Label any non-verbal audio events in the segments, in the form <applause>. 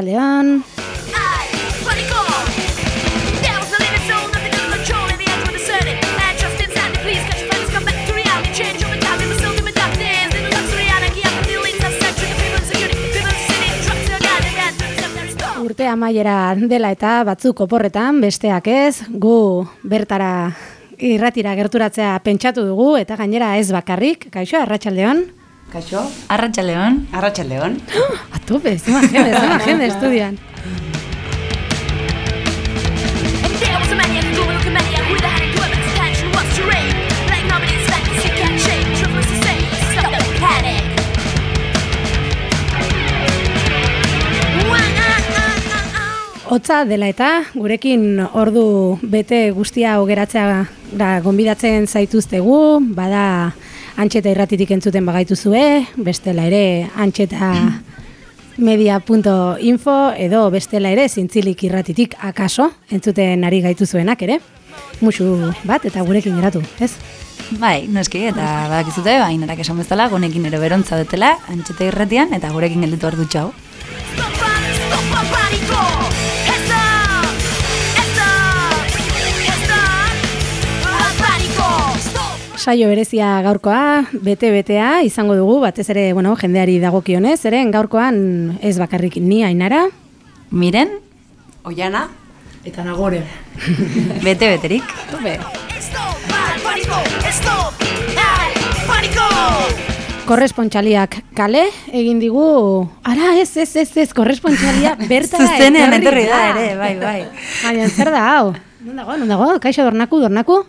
Arratxaldeon. Urte amaiera dela eta batzuk oporretan, besteak ez, gu bertara irratira gerturatzea pentsatu dugu eta gainera ez bakarrik, kaixo, arratsaldeon. Kaixo? Arratxaldeon. Arratxaldeon. Atupe, <gasps> zima jende, zima jende estudian. Hotza dela eta gurekin ordu bete guztia ogeratzea da gonbidatzen zaituztegu, bada antxeta irratitik entzuten bagaituzue, bestela ere antxeta media.info edo bestela ere zintzilik irratitik akaso entzuten ari gaituzuenak ere. Musu bat eta gurekin geratu, ez? Bai, noski, eta badakizute, bain erak esan bezala, gunekin ere berontza dutela, antxeta irratian, eta gurekin gelditu ardu txau. Saio berezia gaurkoa, bete-betea izango dugu, batez ere, bueno, jendeari dagokionez, eren gaurkoan ez bakarrik ni ainara. Miren, Oiana. Eta nagore. <laughs> bete-beterik. Be. Korrespontxaliak kale egin digu, ara ez, ez, ez, ez, korrespontxalia <laughs> bertara Zuzenean etorri da ere, bai, bai. Baina, zer da, hau? Non dago, non dago? Kaixo dornaku, dornaku?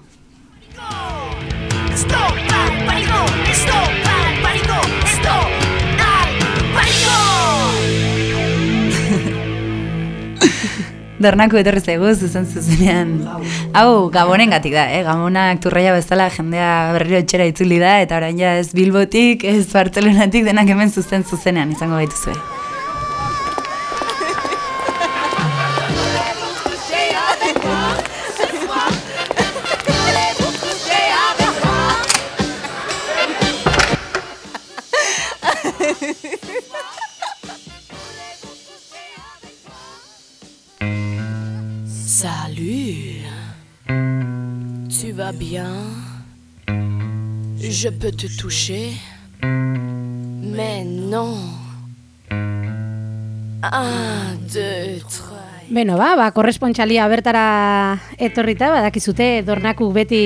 Dornako etorri zaigu, zuzen zuzenean. Hau, gabonen gatik da, eh? Gabonak turraia bezala jendea berriro etxera itzuli da, eta orain ja ez Bilbotik, ez Bartzelonatik denak hemen zuzen zuzenean izango gaituzue. Bien Je peux te toucher Mais non. Un, deux, trois. Beno, ba, ba, korrespontxalia bertara etorrita, badakizute dornaku beti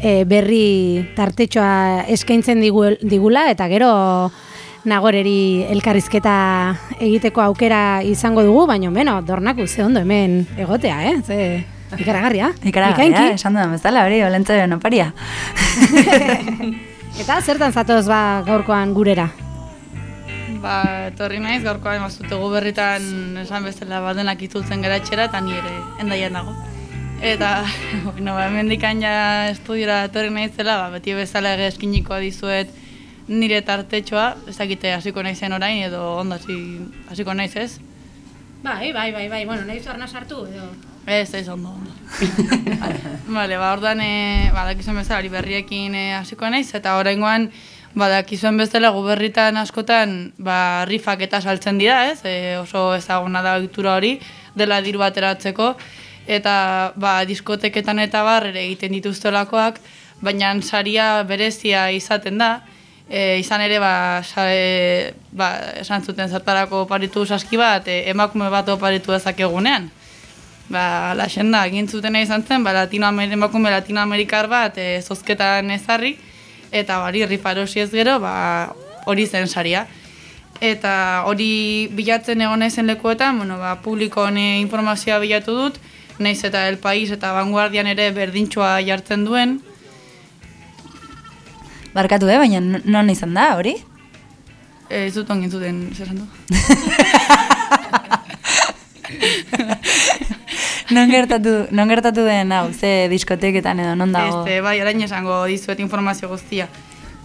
e, berri tartetxoa eskaintzen digu, digula, eta gero nagoreri elkarrizketa egiteko aukera izango dugu, baina beno, dornaku ze ondo hemen egotea, eh? Ze ikaragarria. Ikaragarria, esan dudan bezala, hori, olentzaren oparia. <laughs> Eta zertan zatoz ba gaurkoan gurera? Ba, etorri naiz, gaurkoan mazutegu berritan esan bezala badenak itzultzen gara etxera, eta ni ere endaian dago. Eta, <laughs> bueno, ba, mendikan ja estudiora etorri naizela, ba, beti bezala ege eskiniko dizuet nire tartetxoa, ez dakite hasiko naizen orain, edo ondo hasi hasiko naiz ez? Bai, bai, bai, bai, bueno, nahi zuarna sartu, edo... Ez, ez, ondo, ondo. <laughs> Vale, ba, orduan, e, badakizuen bezala, hori berriekin eh, hasiko naiz, eta oraingoan, badakizuen bezala guberritan askotan, ba, rifak eta saltzen dira, ez? E, oso ezaguna da ohitura hori, dela diru bateratzeko, eta, ba, diskoteketan eta bar, ere egiten dituztelakoak, baina saria berezia izaten da, e, izan ere, ba, sa, e, ba, esan zuten zertarako oparitu saski bat, e, emakume bat oparitu dezakegunean ba, la xenda egin zutena izan zen, ba, Latinoamer, emakume latinoamerikar bat e, zozketan ezarri, eta bari rifarosi ez gero, ba, hori zen saria. Eta hori bilatzen egon naizen lekuetan, bueno, ba, publiko hone informazioa bilatu dut, naiz eta El País eta Vanguardian ere berdintxoa jartzen duen, Barkatu, eh? baina non- izan da, hori? e, ez dut ongin zuten, zer du? <laughs> non gertatu, non gertatu den hau, ze diskoteketan edo non dago? Este, bai, orain esango dizuet informazio guztia.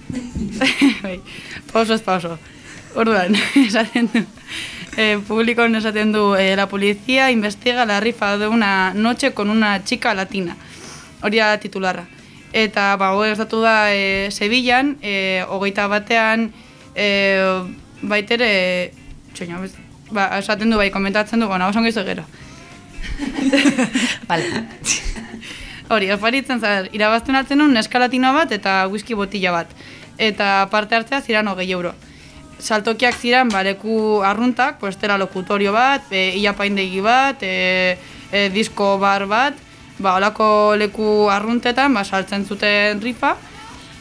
<laughs> bai, pauso ez pauso. Orduan, <laughs> esaten du. Eh, publikoan esaten du, eh, la policía investiga la rifa de una noche con una chica latina. Hori da titularra. Eta, ba, hori gertatu da eh, Sevillan, eh, hogeita batean, eh, baitere, txoina, ba, esaten du bai, komentatzen du, bueno, oso gero. <laughs> Vale. Hori, oparitzen zer, irabazten hartzen nun neskalatino bat eta whisky botila bat. Eta parte hartzea ziran hogei euro. Saltokiak ziran, ba, leku arruntak, pues, tera lokutorio bat, e, ia paindegi bat, e, e, disko bar bat, ba, olako leku arruntetan, ba, saltzen zuten rifa,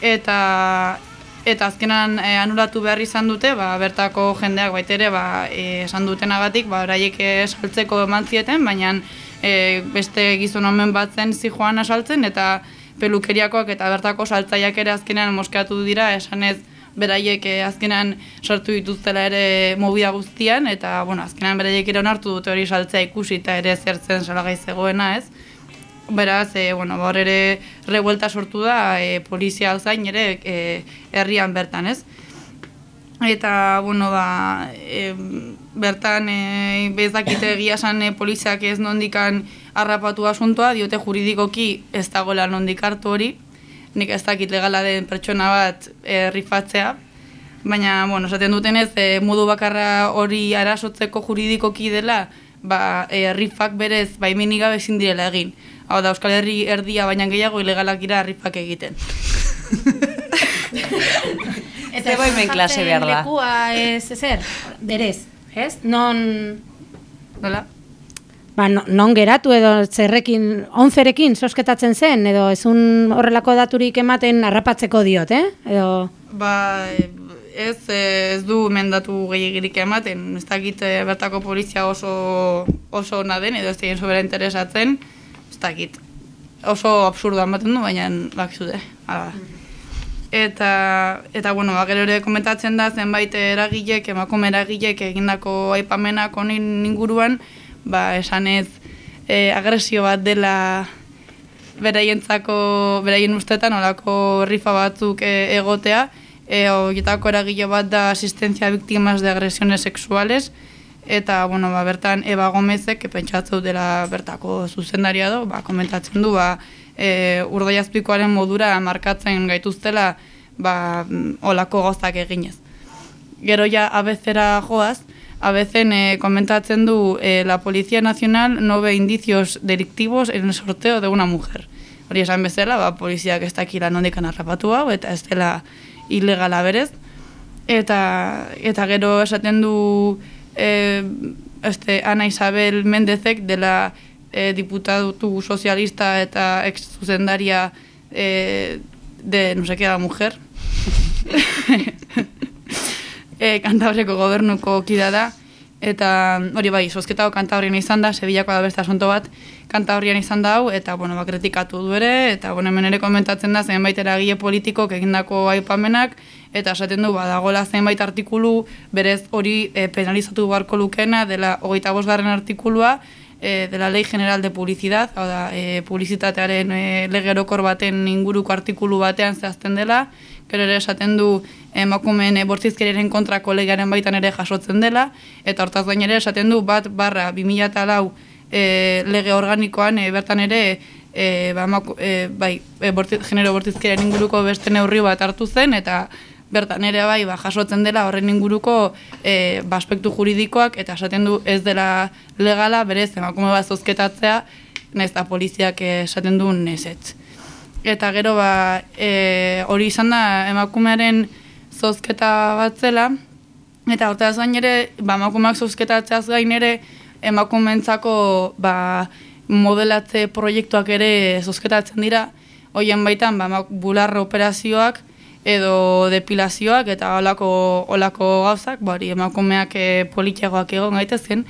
eta eta azkenan e, anulatu behar izan dute, ba, bertako jendeak baitere ba, e, esan dutenagatik, ba, oraiek e, saltzeko eman zieten, baina e, beste gizon omen bat zen zijoan asaltzen, eta pelukeriakoak eta bertako saltzaiak ere azkenean moskeatu dira, esanez beraiek azkenan sartu dituztela ere mobia guztian, eta bueno, azkenan beraiek ere onartu dute hori saltzea ikusi eta ere zertzen salagai zegoena ez. Beraz, e, bueno, hor ere revuelta sortu da e, polizia alzain ere e, herrian bertan, ez? Eta, bueno, ba, e, bertan e, bezakite egia esan e, poliziak ez nondikan harrapatu asuntoa, diote juridikoki ez dagoela nondik hartu hori, nik ez dakit legala den pertsona bat e, rifatzea, baina, bueno, esaten dutenez, e, modu bakarra hori arasotzeko juridikoki dela, ba, e, rifak berez baimenik gabe ezin direla egin. Hau da, Euskal Herri erdia baina gehiago ilegalak dira rifak egiten. <laughs> Ze baimen klase behar da. Lekua ez ezer, berez, ez? Non, Nola? ba, no- non geratu edo zerrekin, onzerekin sosketatzen zen, edo ezun horrelako daturik ematen harrapatzeko diot, eh? Edo, Ba, e, ez, ez du mendatu gehiagirik ematen, ez dakit e, bertako polizia oso, oso ona den, edo ez egin sobera interesatzen, ez dakit. Oso absurdo ematen du, baina bakizude, hala. Eta, eta bueno, ba, gero ere komentatzen da zenbait eragilek, emakume eragilek egindako aipamenak honin inguruan, ba, esanez e, agresio bat dela beraientzako, beraien ustetan, olako rifa batzuk e, egotea, e, horietako eragile bat da asistentzia biktimas de agresiones sexuales, eta, bueno, ba, bertan Eba Gomezek, pentsatzeu dela bertako zuzendaria do, ba, komentatzen du, ba, e, urdaiazpikoaren modura markatzen gaituztela, ba, olako gozak eginez. Gero ja abezera joaz, abezen eh, komentatzen du eh, la Policía Nacional no ve indicios delictivos en el sorteo de una mujer. Hori esan bezala, ba, poliziak ez dakila nondikan harrapatu hau, eta ez dela ilegala berez. Eta, eta gero esaten du eh, este, Ana Isabel Mendezek dela eh, diputatu sozialista eta ex zuzendaria eh, de no sé qué la mujer. <laughs> <laughs> e, Kantabriako gobernuko kida da, eta hori bai, sozketa hau Kantabrian izan da, Sevillako da beste asunto bat, Kantabrian izan da eta bueno, ba, kritikatu du ere, eta bueno, hemen ere komentatzen da zenbait eragile politikok egindako aipamenak, eta esaten du, badagola zenbait artikulu, berez hori e, penalizatu beharko lukena, dela hogeita bosgarren artikulua, e, de la Ley General de Publicidad, hau da, e, publizitatearen e, lege orokor baten inguruko artikulu batean zehazten dela, gero ere esaten du emakumeen e, bortizkeriaren kontrako legearen baitan ere jasotzen dela, eta hortaz gain ere esaten du bat barra 2004 e, lege organikoan e, bertan ere e, ba, emaku- e, bai, e, bortiz, genero bortizkeriaren inguruko beste neurri bat hartu zen, eta bertan ere bai ba, jasotzen dela horren inguruko e, ba, aspektu juridikoak eta esaten du ez dela legala berez emakume bat zozketatzea nahiz eta poliziak eh, esaten du nezetz. Eta gero ba, e, hori izan da emakumearen zozketa bat zela, eta hortaz gain ere, ba, emakumeak zozketatzeaz gain ere, emakumeentzako ba, modelatze proiektuak ere zozketatzen dira, hoien baitan ba, bularra operazioak, edo depilazioak eta olako, olako gauzak, ba, hori emakumeak e, politiagoak egon gaitezken,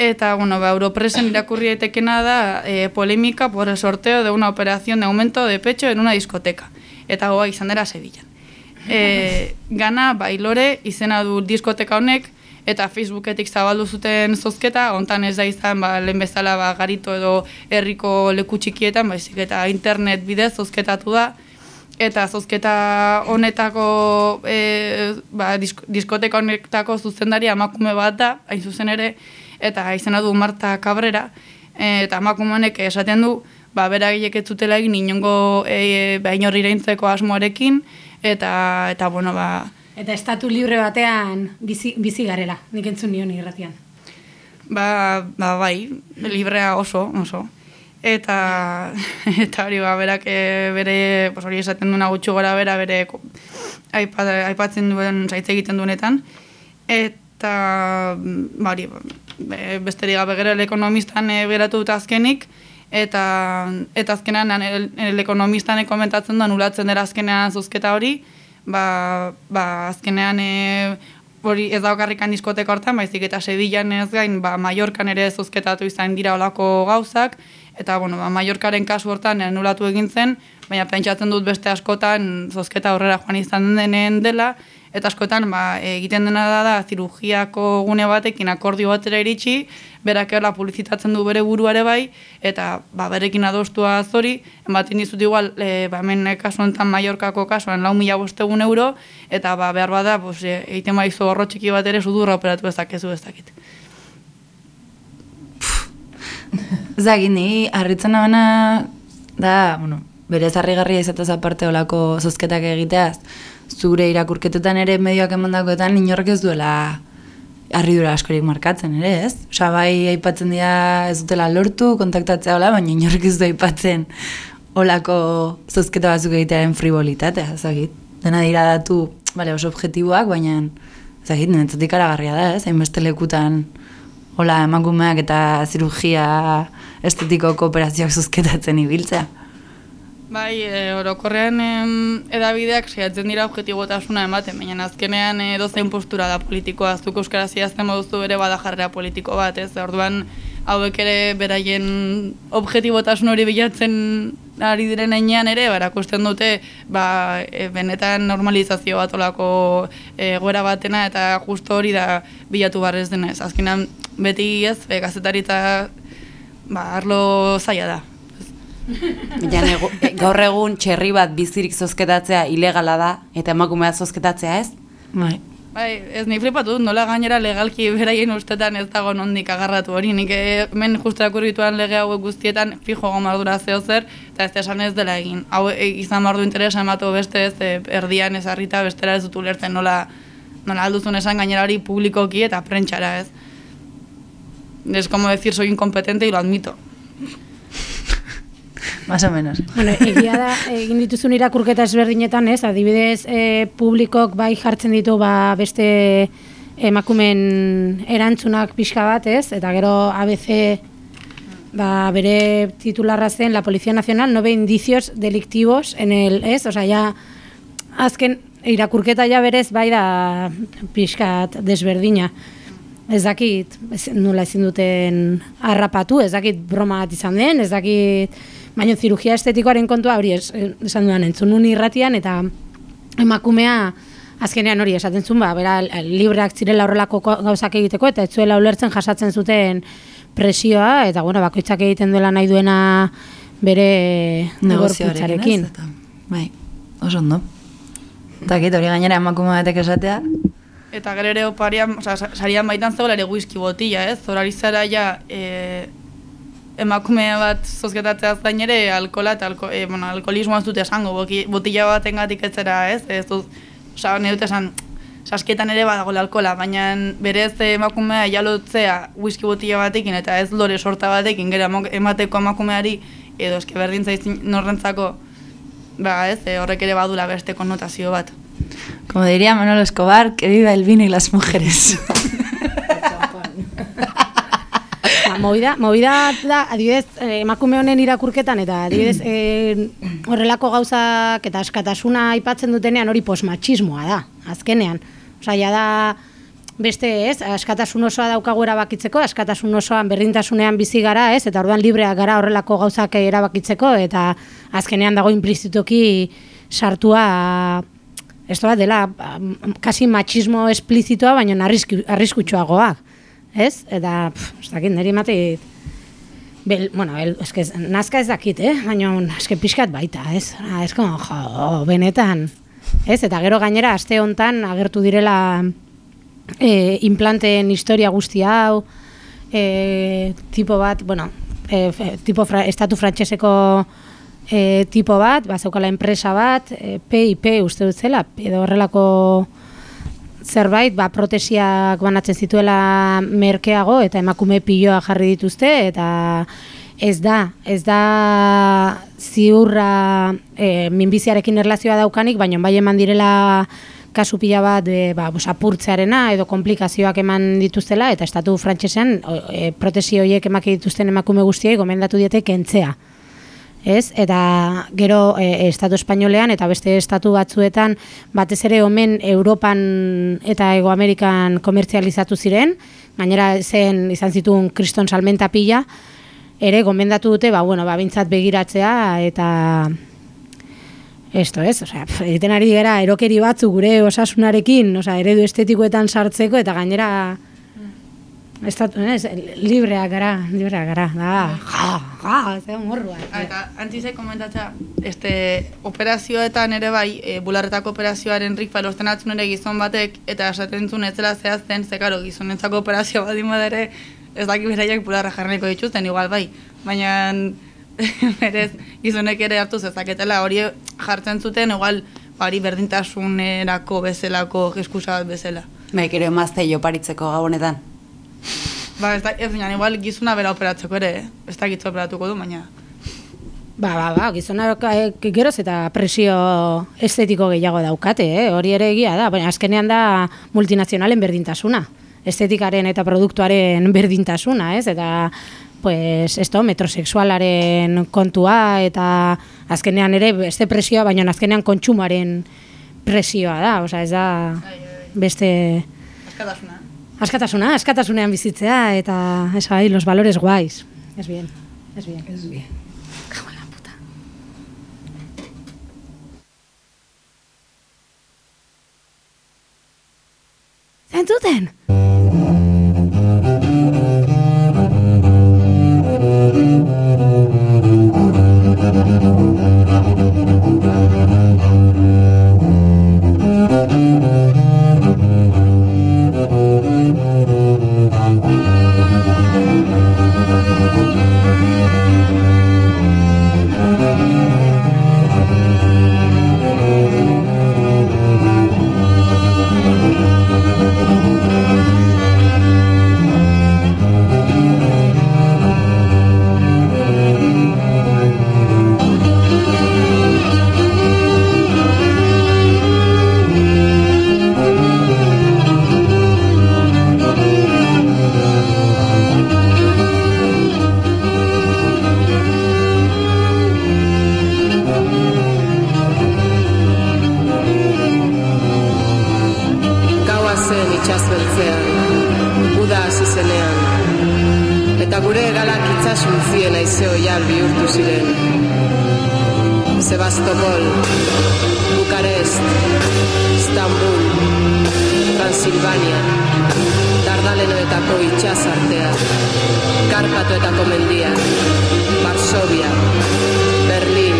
Eta, bueno, ba, Europresen irakurri daitekena da eh, polémica por el sorteo de una operación de aumento de pecho en una discoteca. Eta hoa izan dela Sevillan. E, <laughs> gana, bailore, izena du diskoteka honek, eta Facebooketik zabaldu zuten zozketa, hontan ez da izan, ba, lehen bezala, ba, garito edo herriko leku txikietan, baizik eta internet bidez zozketatu da, eta zozketa honetako e, ba, disko, diskoteka honetako zuzendaria emakume bat da, hain zuzen ere, eta izena du Marta Cabrera, e, eta emakume honek esaten du, ba, beragilek ez zutela egin inongo e, inorri iraintzeko asmoarekin, eta, eta bueno, ba, Eta estatu libre batean bizi, bizi garela, nik entzun nion irratian. Ba, ba bai, librea oso, oso. Eta, <laughs> eta hori ba, berak eh, bere, pues hori esaten duna gutxu gora bera, bere aipatzen duen, zaitze egiten duenetan. Eta, ba hori, be- besterik gabe gero el ekonomistan e, geratu dut azkenik, eta, eta azkenean el, el ekonomistan komentatzen da nulatzen dela azkenean zuzketa hori, ba, ba azkenean e, hori ez daukarrikan diskoteka hortan, baizik eta Sevillan ez gain, ba, Mallorcan ere zuzketatu izan dira olako gauzak, eta bueno, ba, Mallorcaren kasu hortan anulatu egin zen, baina pentsatzen dut beste askotan zozketa aurrera joan izan denen dela, eta askotan ba, egiten dena da da zirugiako gune batekin akordio batera iritsi, berak ela publizitatzen du bere buruare bai, eta ba, berekin adostua zori, ematen dizut igual, e, ba, hemen kasu honetan Mallorcako kasuan lau mila bostegun euro, eta ba, behar bada, pues, e, egiten baizu horro txiki bat ere sudurra operatu ezakezu ez dakit. Ez dakit, ni harritzen abana da, bueno, berez harrigarria izatez aparte olako zozketak egiteaz, zure irakurketetan ere medioak emandakoetan inork ez duela harridura askorik markatzen ere, ez? Osa, bai aipatzen dira ez dutela lortu, kontaktatzea hola, baina inork ez du aipatzen olako zozketa batzuk egitearen frivolitatea, ez dakit. Dena dira datu, bale, oso objektiboak, baina ez dakit, niretzatik aragarria da, ez? Hainbeste lekutan hola emakumeak eta zirugia estetikoko operazioak zuzketatzen ibiltzea. Bai, e, orokorrean edabideak saiatzen dira objetibotasuna ematen, baina azkenean e, dozein postura da politikoa, zuk euskaraz idazten moduzu ere bada jarrera politiko bat, ez? Orduan hauek ere beraien objetibotasun hori bilatzen ari diren heinean ere, barakusten dute ba, e, benetan normalizazio bat olako e, goera batena eta justo hori da bilatu barrez denez. Azkenean beti ez, e, gazetaritza ba, arlo zaila da. Baina nego- e, gaur egun txerri bat bizirik zozketatzea ilegala da, eta emakumea zozketatzea ez? Bai. Bai, ez ni flipatu dut, nola gainera legalki beraien ustetan ez dago nondik agarratu hori. Nik eh, hemen justu irakurrituan lege hauek guztietan fijo gomardura zeo zer, eta ez esan ez dela egin. Hau e, izan bardu interesa ematu beste ez, e, erdian ez harrita bestera ez dut ulertzen nola, nola alduzun esan gainera hori publikoki eta prentxara ez. Es como decir soy incompetente y lo admito. Más o menos. Bueno, egia da, egin dituzun irakurketa ezberdinetan, ez? Adibidez, e, publikok bai jartzen ditu ba, beste emakumen erantzunak pixka bat, ez? Eta gero ABC ba, bere titularra zen La Policía Nacional no ve indicios delictivos en el, ez? Osea, ja, azken irakurketa ja berez bai da pixkat desberdina. Ez dakit, ez, nola ezin duten harrapatu, ez dakit broma bat izan den, ez dakit, baina zirugia estetikoaren kontua hori ez, esan dudan entzun nun irratian, eta emakumea azkenean hori esaten zuen, ba, bera libreak zirela horrelako ko- gauzak egiteko, eta ez zuela ulertzen jasatzen zuten presioa, eta bueno, bakoitzak egiten duela nahi duena bere Negozioarekin, bai, oso ondo. Eta hori gainera emakume batek esatea, Eta gero ere oparian, oza, sa- sarian baitan zegoela ere whisky botila, ez? Zorari zara ja, e, emakume bat zozketatzeaz gain ere alkola eta alko, e, bueno, alkoholismoa ez dute esango, boki, botila batengatik ez zera, ez? Ez dut, oza, nahi dut esan, sasketan ere badagoela alkola, baina berez emakumea jalotzea whisky botila batekin eta ez lore sorta batekin, gero emateko emakumeari, edo eske berdin zaizin norrentzako, ba ez, e, horrek ere badula beste konnotazio bat. como diría Manolo Escobar, que viva el vino y las mujeres. <laughs> Ba, movida, movida da, adibidez, eh, emakume honen irakurketan, eta adibidez, eh, horrelako gauzak eta askatasuna aipatzen dutenean hori posmatxismoa da, azkenean. Osa, ja da, beste ez, askatasun osoa daukagu erabakitzeko, askatasun osoan berdintasunean bizi gara, ez, eta orduan libreak gara horrelako gauzak erabakitzeko, eta azkenean dago implizituki sartua da dela mm, kasi matxismo esplizitoa, baina arrisku, arriskutsuagoa. Ez? Eta, pff, ez dakit, niri matit, Bel, bueno, el, eske, nazka ez dakit, eh? Baina, eske pixkat baita, ez? Ah, Ez jo, benetan. Ez? Eta gero gainera, aste hontan agertu direla e, implanteen historia guzti hau, e, tipo bat, bueno, e, tipo fra, estatu frantseseko e, tipo bat, bazeukala enpresa bat, e, PIP uste dut zela, edo horrelako zerbait, ba, protesiak banatzen zituela merkeago eta emakume piloa jarri dituzte eta ez da, ez da ziurra e, minbiziarekin erlazioa daukanik, baina bai eman direla kasu pila bat e, ba, apurtzearena edo komplikazioak eman dituztela eta estatu frantsesean e, protesi horiek emaki dituzten emakume guztiei gomendatu diete kentzea. Ez? Eta gero e, estatu espainolean eta beste estatu batzuetan batez ere omen Europan eta Ego Amerikan komertzializatu ziren, gainera zen izan zituen kriston salmenta pila, ere gomendatu dute, ba, bueno, ba, bintzat begiratzea eta esto ez, osea, egiten ari gara erokeri batzu gure osasunarekin, osea, eredu estetikoetan sartzeko eta gainera estatu, ez, libreak gara, libreak gara, da, ja, ja, da morrua. Ah, Eta antzizek komentatzea, este, operazioetan ere bai, e, bularretako operazioaren rifa erosten atzun ere gizon batek, eta esaten zuen ez zela zehazten, ze karo, gizonentzako operazio bat ere, ez daki beraiek bularra jarriko dituzten, igual bai, baina <laughs> berez gizonek ere hartu zezaketela, hori jartzen zuten, igual, bari berdintasunerako bezalako eskusa bat bezala. Bai, gero emazte paritzeko gabonetan. Ba, ez da, ez baina, igual gizuna bera operatzeko ere, eh? ez da gitzu operatuko du, baina... Ba, ba, ba, gizonak eh, geroz eta presio estetiko gehiago daukate, eh? hori ere egia da, baina azkenean da multinazionalen berdintasuna, estetikaren eta produktuaren berdintasuna, ez? Eta, pues, esto, metrosexualaren kontua, eta azkenean ere beste presioa, baina azkenean kontsumoaren presioa da, osea, ez da beste... Askatasuna. Askatasuna, askatasunean bizitzea, eta, ez bai, los valores guais. Es bien, es bien. Es bien. Cago en la puta. Entzuten? Transilvania, Dardalenoetako itxasartea, Karpatoetako mendia, Varsovia, Berlin,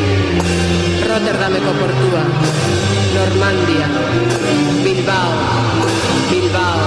Rotterdameko portua, Normandia, Bilbao, Bilbao,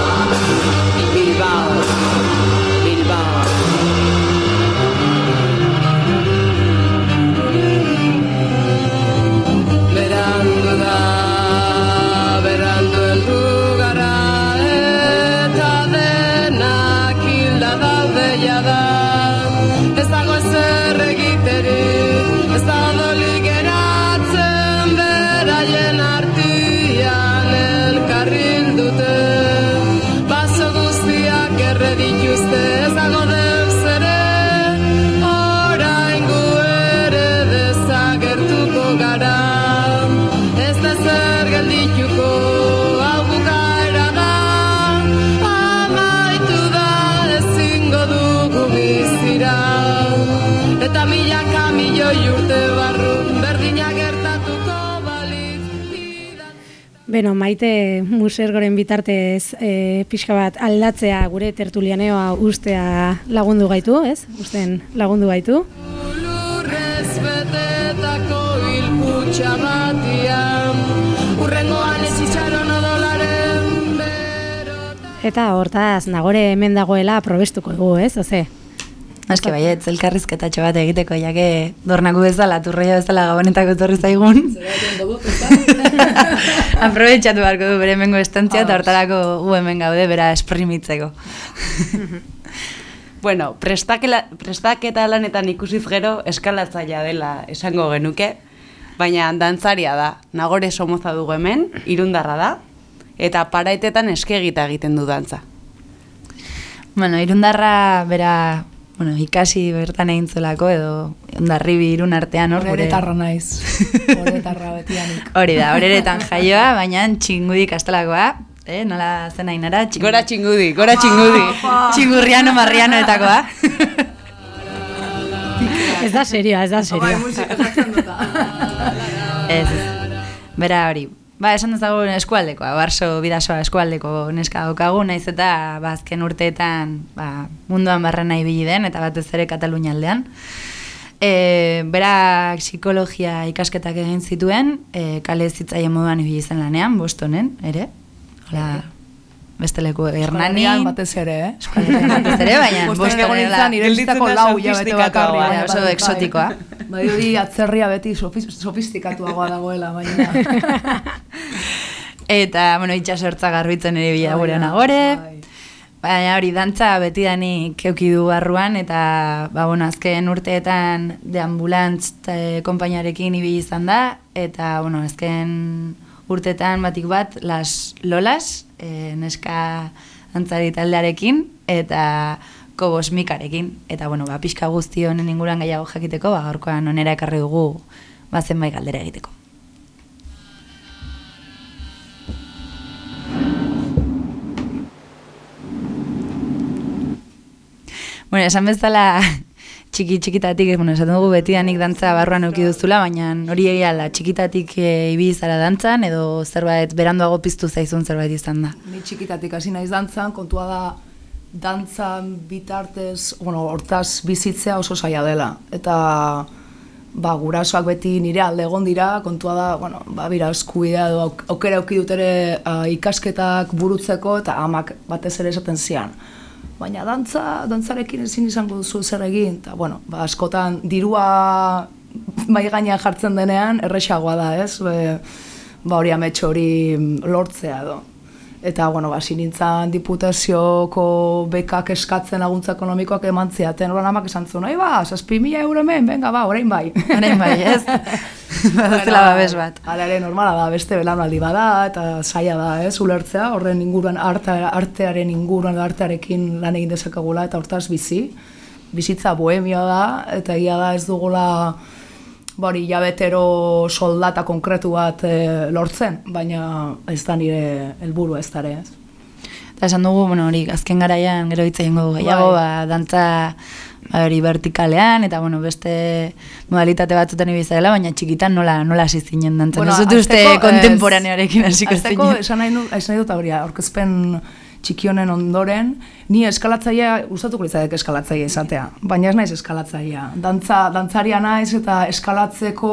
Beno, maite musergoren bitartez e, pixka bat aldatzea gure tertulianeoa ustea lagundu gaitu, ez? Usten lagundu gaitu. Lurrez betetako hilkutxa batian Urrengoan ez itxaron odolaren berota Eta hortaz, nagore hemen dagoela probestuko dugu, ez? Oze, Eske baiet, elkarrizketatxo bat egiteko, jake dornako bezala, turroia bezala gabonetako etorri zaigun. <laughs> Aprobetxatu beharko du bere hemengo estantzia eta hortarako gu hemen gaude bera esprimitzeko. <laughs> Bueno, prestakela, prestaketa lanetan ikusiz gero eskalatzailea dela esango genuke, baina dantzaria da, nagore somoza dugu hemen, irundarra da, eta paraetetan eskegita egiten du dantza. Bueno, irundarra bera, bueno, ikasi bertan egin zuelako edo ondarribi irun artean hor. gure- Horetarra naiz. <laughs> Horetarra betianik. Hori da, horeretan jaioa, baina txingudik astelakoa, eh, nola zen ainara? Txingu... Gora txingudi, gora txingudi. Txingurriano marrianoetakoa. Ez da serioa, ez da serioa. ez, ez. Bera hori. Ba, esan dezagun eskualdekoa, Barso bidasoa eskualdeko neska daukagu, naiz eta ba, azken urteetan ba, munduan barrena ibili den, eta batez ere Katalunia aldean. E, berak psikologia ikasketak egin zituen, e, kale zitzaien moduan ibili zen lanean, Bostonen, ere. Hola, beste leku Hernani. Herrian batez ere, eh? Batez ere, baina nintzen, nire da lau hilabete sofistikatuagoa, bakarri. bai, baina oso bai, exotikoa. Bai, hori atzerria beti sofis- sofistikatuagoa dagoela, baina... <laughs> Eta, bueno, itxasortza garbitzen ere bila Bai, gure bai, nagore. bai. Baina hori dantza beti danik keuki du barruan eta ba, bueno, azken urteetan de ambulantz e, konpainarekin ibili izan da eta bueno, azken urteetan batik bat las lolas e, neska dantzari taldearekin eta kobos mikarekin eta bueno, ba, pixka guzti honen inguruan gehiago jakiteko ba, gaurkoan onera ekarri dugu ba, zenbait galdera egiteko. Bueno, esan bezala txiki txikitatik, bueno, esaten dugu betidanik dantza barruan euki duzula, baina hori egia da, txikitatik e, ibili zara dantzan edo zerbait beranduago piztu zaizun zerbait izan da. Ni txikitatik hasi naiz dantzan, kontua da dantzan bitartez, bueno, hortaz bizitzea oso zaila dela. Eta ba, gurasoak beti nire alde egon dira, kontua da, bueno, ba, bira eskubidea edo auk- aukera auki dut ere ah, ikasketak burutzeko eta amak batez ere esaten zian. Baina dantza, dantzarekin ezin izango duzu zer egin, eta bueno, ba, askotan dirua mai gainean jartzen denean erresagoa da, ez? Be, ba hori ametxo hori lortzea edo. Eta, bueno, ba, nintzen diputazioko bekak eskatzen laguntza ekonomikoak eman ziaten, horan amak esan zuen, nahi ba, zazpi mila euro hemen, venga ba, orain bai. Orain bai, ez? <laughs> Badazela babes bat. Hala ere, normala da, beste belaunaldi bada, eta zaila da, ez, ulertzea, horren inguruan, arte, artearen inguruan, artearekin lan egin dezakagula, eta hortaz bizi. Bizitza bohemioa da, eta egia da ez dugula, ba hori, jabetero soldata konkretu bat eh, lortzen, baina ez da nire helburu ez dare, ez. Eta esan dugu, bueno, hori, azken garaian gero hitz egingo dugu gehiago, Bai. ba, dantza ba, hori vertikalean, eta bueno, beste modalitate batzutan ibizela, baina txikitan nola, nola hasi zinen dantzen. Bueno, ez dut uste kontemporanearekin hasiko Azteko, zinen. esan nahi, nu- esan nahi dut aurkezpen txiki ondoren, ni eskalatzailea, gustatuko litzaidek eskalatzailea izatea, baina ez naiz eskalatzailea. Dantza, dantzaria naiz eta eskalatzeko,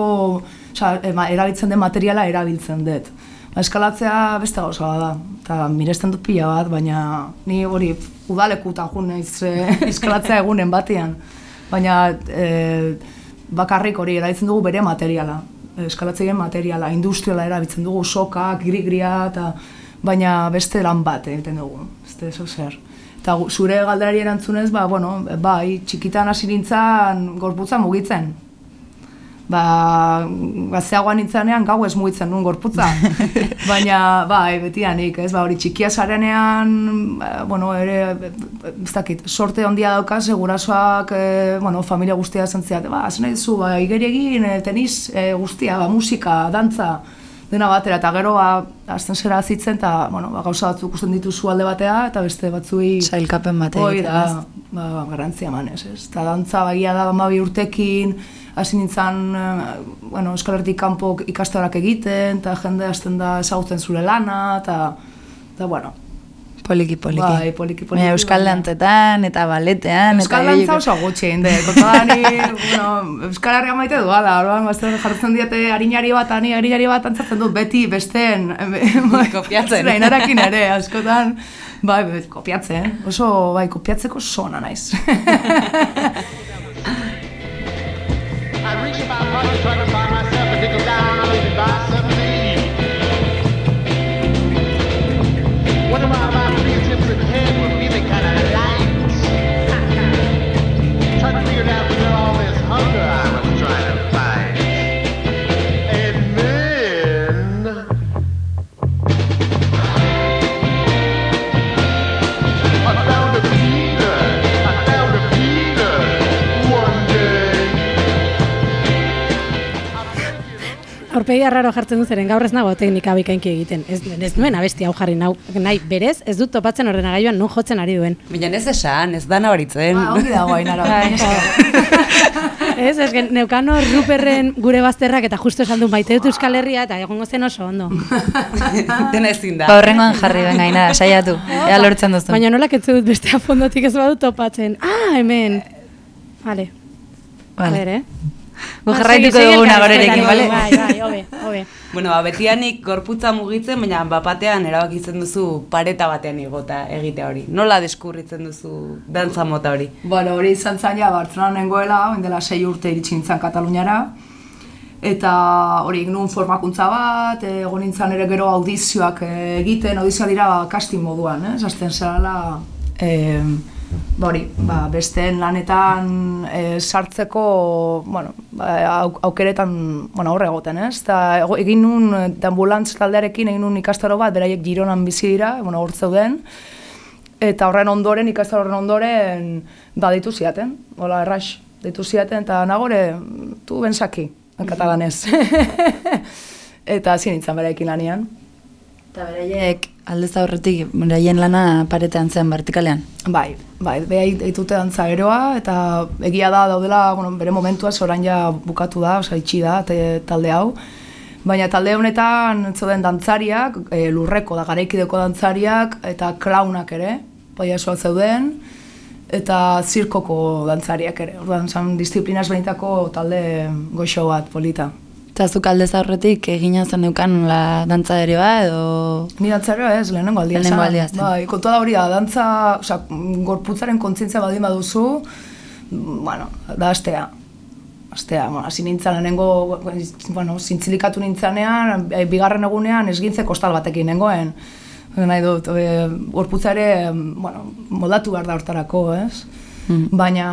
osea, erabiltzen den materiala erabiltzen dut. Ba, eskalatzea beste gauza da, eta miresten dut pila bat, baina ni hori udalekutan jo naiz eh, <laughs> eskalatzea egunen batean. Baina eh, bakarrik hori erabiltzen dugu bere materiala, eskalatzeien materiala, industriala erabiltzen dugu, sokak, grigria, eta baina beste lan bat egiten dugu, beste eso zer. Eta zure galderari erantzunez, ba, bueno, bai, txikitan hasi nintzen gorputza mugitzen. Ba, gazteagoan nintzenean gau ez mugitzen nuen gorputza. <laughs> Baina, bai, betianik, ez, ba, hori txikia zarenean, ba, bueno, ere, ez dakit, sorte handia dauka, segurasoak, e, bueno, familia guztia esan ziat, ba, zen nahi duzu, ba, igeri egin, e, tenis e, guztia, ba, musika, dantza, dena batera, eta gero, ba, azten zera zitzen, eta, bueno, ba, gauza batzuk ikusten dituzu alde batea, eta beste batzuei... Sailkapen bat Hoi da, ez? ba, garantzia emanez, ez. Eta dantza bagia da bamabi urtekin, hasi nintzen, eh, bueno, Euskal Herritik kanpo ikastorak egiten, eta jende hasten da ezagutzen zure lana, eta, eta bueno, Poliki, poliki. Bai, poliki, poliki, Baina Euskal dantzetan eta baletean. Euskal eta dantza oso gutxi. Kontua da ni, bueno, Euskal Herria maite du da. Orduan, bazter jartzen diate harinari bat, ani harinari bat antzatzen dut beti besteen. <laughs> Kopiatzen. Zainarakin ere, askotan. Bai, bai, kopiatzen. Oso, bai, kopiatzeko sona naiz. <laughs> I reached my pocket trying to buy myself a nickel dime and buy something Aurpegi arraro jartzen du zeren gaur ez nago teknika bikainki egiten. Ez, ez nuen abesti hau jarri nau, nahi berez, ez dut topatzen ordenagailuan nun jotzen ari duen. Baina ez esan, ez da nabaritzen. Ba, ongi dago ainara. <laughs> ez, ez, gen- neukano ruperren gure bazterrak eta justo esan du maite dut Euskal Herria eta egongo zen oso ondo. <laughs> Dena ezin da. Ba, horrengoan jarri, venga, ina, saiatu. Ea lortzen duzu. Baina nola ketze dut beste fondotik ez badut topatzen. Ah, hemen. Vale. Vale. A ver, eh? Gu jarraituko segi- segi dugu elkarrizketan, nagorerekin, bale? Bai, bai, hobe, hobe. <laughs> Bueno, ba, betianik gorputza mugitzen, baina bapatean erabakitzen duzu pareta batean igota egitea hori. Nola deskurritzen duzu dantza mota hori? Bueno, hori izan zain ja, Bartzelonan nengoela, orain dela sei urte iritsi nintzen Kataluniara. Eta hori nun formakuntza bat, egon nintzen ere gero audizioak eh, egiten, audizioa dira casting moduan, eh? Zasten zerala, eh, ba hori, ba, besteen lanetan eh, sartzeko, bueno, ba, au- aukeretan, bueno, horre egoten, ez? Ego- egin nun, ambulantz taldearekin egin nun ikastaro bat, beraiek Gironan bizi dira, bueno, hor zeuden, Eta horren ondoren, ikastaro horren ondoren, ba, deitu ziaten, hola, errax, deitu ziaten, eta nagore, tu bensaki, en katalanez. <laughs> eta hasi nintzen berekin lanian. Eta beraiek aldez aurretik, beraien lana paretean zen vertikalean. Bai, bai, behai deitute dantza eroa, eta egia da daudela, bueno, bere momentua orain ja bukatu da, osea, itxi da, te, talde hau. Baina talde honetan zeuden dantzariak, e, lurreko da garaikideko dantzariak, eta klaunak ere, paiasoak zeuden, eta zirkoko dantzariak ere. Orduan, zan disziplina ezberdinetako talde goxo bat, polita. Eta zuk aldez aurretik egina zen neukan la dantza derioa edo... Ni dantzarioa ez, lehenengo aldia Lehenengo aldia zen. Bai, kontua da hori da, dantza, osea, gorputzaren kontzientzia baldin baduzu, bueno, da astea. Astea, bueno, hasi nintzen lehenengo, bueno, zintzilikatu nintzenean, eh, bigarren egunean esgintze kostal batekin nengoen. Nahi dut, e, gorputza ere, bueno, moldatu behar da hortarako, ez? Mm. Baina,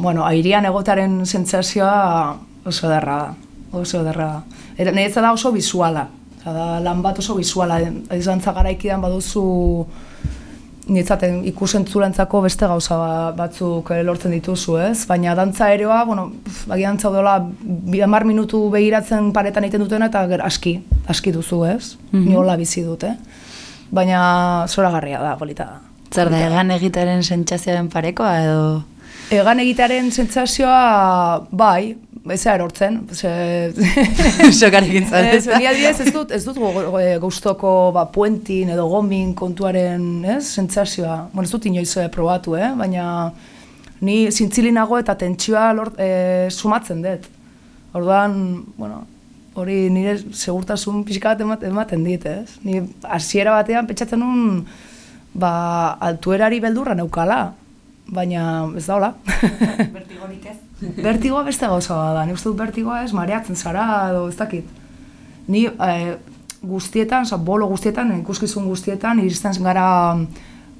bueno, airian egotaren sentsazioa oso derra da, oso derra da. Era, niretzat da oso Osea, da lan bat oso visuala, izan garaikidan baduzu nitzaten ikusentzulentzako beste gauza ba- batzuk eh, lortzen dituzu, ez? Baina dantza eroa, bueno, pf, agian zaudela bi hamar minutu begiratzen paretan egiten dutena eta ger, aski, aski duzu, ez? Mhm. Ni hola bizi dute. Baina zoragarria da, polita da. Zer da, egan egitaren sentsazioaren parekoa edo... Egan egitearen sentsazioa bai, <laughs> ez erortzen, ze... Sokarekin. Ez, adibidez ez dut, ez dut go- go- eh, gustoko ba, puentin edo gomin kontuaren ez, sentsazioa. Bueno, ez dut inoiz eh, probatu, eh? baina ni zintzilinago eta tentsioa lort, eh, sumatzen dut. Orduan, bueno, hori nire segurtasun pixka bat ematen, dit, ez? Ni hasiera batean pentsatzen nun ba, altuerari beldurra neukala, baina ez da hola. Vertigorik ez? Bertigoa beste gauza da, ni uste dut bertigoa ez mareatzen zara edo ez dakit. Ni eh, guztietan, oza, bolo guztietan, ikuskizun guztietan, iristen gara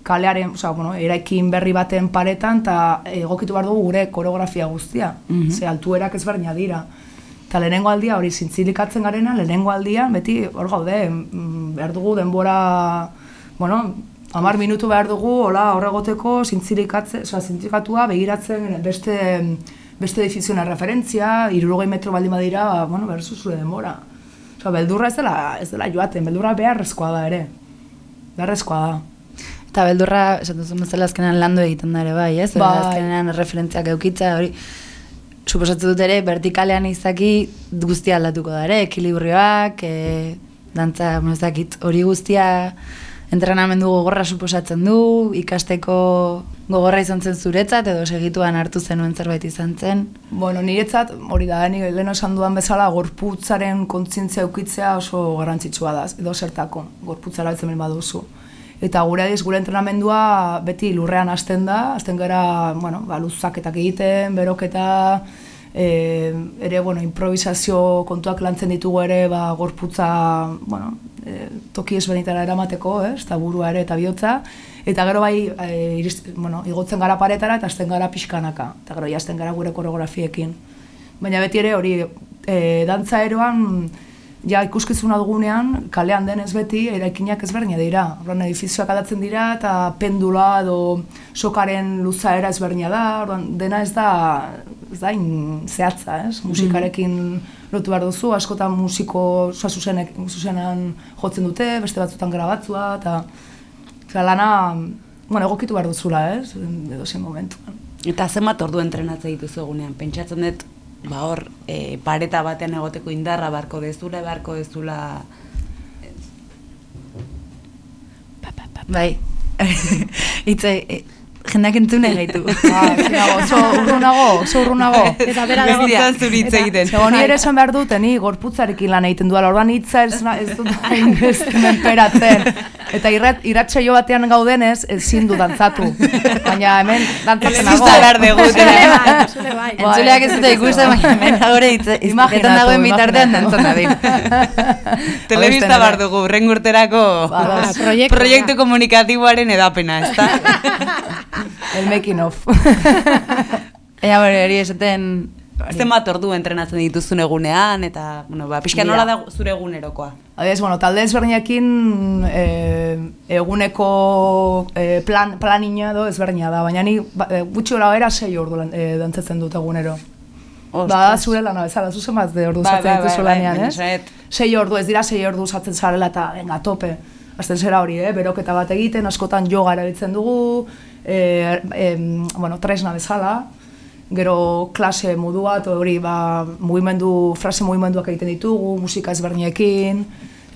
kalearen, oza, bueno, eraikin berri baten paretan, eta egokitu behar dugu gure koreografia guztia. Mhm. Ze altuerak ezberdina dira. Eta lehenengo aldia, hori zintzilikatzen garena, lehenengo aldian, beti hor gaude, mm, behar dugu denbora, bueno, hamar minutu behar dugu, hola, horregoteko, zintzilikatze, oza, zintzilikatua, begiratzen beste, beste edifizioen referentzia, irurogei metro baldin badira, ba, bueno, behar duzu zure denbora. Oza, beldurra ez dela, ez dela joaten, beldurra beharrezkoa da ere. Beharrezkoa da. Eta beldurra, esan duzun bezala azkenean landu egiten da ere bai, ez? Bai. Azkenean referentziak eukitza, hori, suposatzen dut ere, vertikalean izaki guztia aldatuko da ere, ekilibrioak, e, dantza, hori guztia entrenamendu gogorra suposatzen du, ikasteko gogorra izan zen zuretzat, edo segituan hartu zenuen zerbait izan zen. Bueno, niretzat, hori da, ni lehen esan dudan bezala, gorputzaren kontzientzia eukitzea oso garrantzitsua da, edo zertako, gorputzara hemen baduzu. Eta gure adiz, gure entrenamendua beti lurrean hasten da, hasten gara, bueno, ba, luzaketak egiten, beroketa, e, ere, bueno, improvisazio kontuak lantzen ditugu ere, ba, gorputza, bueno, e, toki ezberdinetara eramateko, ez, eta burua ere, eta bihotza, eta gero bai, e, irist, bueno, igotzen gara paretara, eta hasten gara pixkanaka, eta gero jazten gara gure koreografiekin. Baina beti ere hori, e, dantza eroan, ja ikuskizuna dugunean, kalean denez beti, eraikinak ezberdina dira. Orduan edifizioak aldatzen dira eta pendula edo sokaren luzaera ezberdina da. Orduan dena ez da ez da in zehatza, ez? Musikarekin lotu behar duzu, askotan musiko oza, zuzenek, zuzenan jotzen dute, beste batzutan grabatzua eta eta lana, bueno, egokitu behar duzula, ez? Edo zen momentuan. Eta zenbat ordu entrenatzen dituzu egunean? Pentsatzen dut, ba hor, e, pareta batean egoteko indarra barko dezula, barko dezula... Bai, <laughs> hitze, e, jendak entzune gaitu. <laughs> Oso urrunago, oso urrunago. <laughs> Eta bera dago. Bizitzan zuritze egiten. Zego ni ere esan behar dut, ni gorputzarekin lan egiten duela, orduan hitza ez, ez dut hain ez menperatzen. Eta irrat, irratsaio batean gaudenez, ezin du dantzatu. Baina hemen dantzatzen nago. Zuzta behar dugu, Zule bai, zule bai. Entzuleak ez dute ikusten, baina hemen agore izketan dagoen bitartean dantzan dabil. <laughs> Telebista Abesten bar ere. dugu, urrengurterako Ba, proiektu, proiektu komunikatiboaren edapena, ezta? El making of. <laughs> Ea, bori, hori esaten... Zenbat ordu entrenatzen dituzun egunean, eta, bueno, ba, pixka nola da zure egunerokoa? Adibidez, bueno, talde ezberdinekin eh, eguneko eh, plan, planina do ezberdina da, baina ni ba, eh, gutxi gora bera sei ordu lan, eh, dantzatzen dut egunero. Ba, da zure lana bezala, zuzen bat de ordu Bai, zatzen bai, dituzu bai, lanean, baina ez? esanet- Sei ordu, ez dira sei ordu zatzen zarela eta venga, tope. Azten zera hori, eh? beroketa bat egiten, askotan yoga erabiltzen dugu, eh, em, bueno, tresna bezala, gero klase modu bat, hori, ba, mugimendu, frase mugimenduak egiten ditugu, musika ezberdinekin,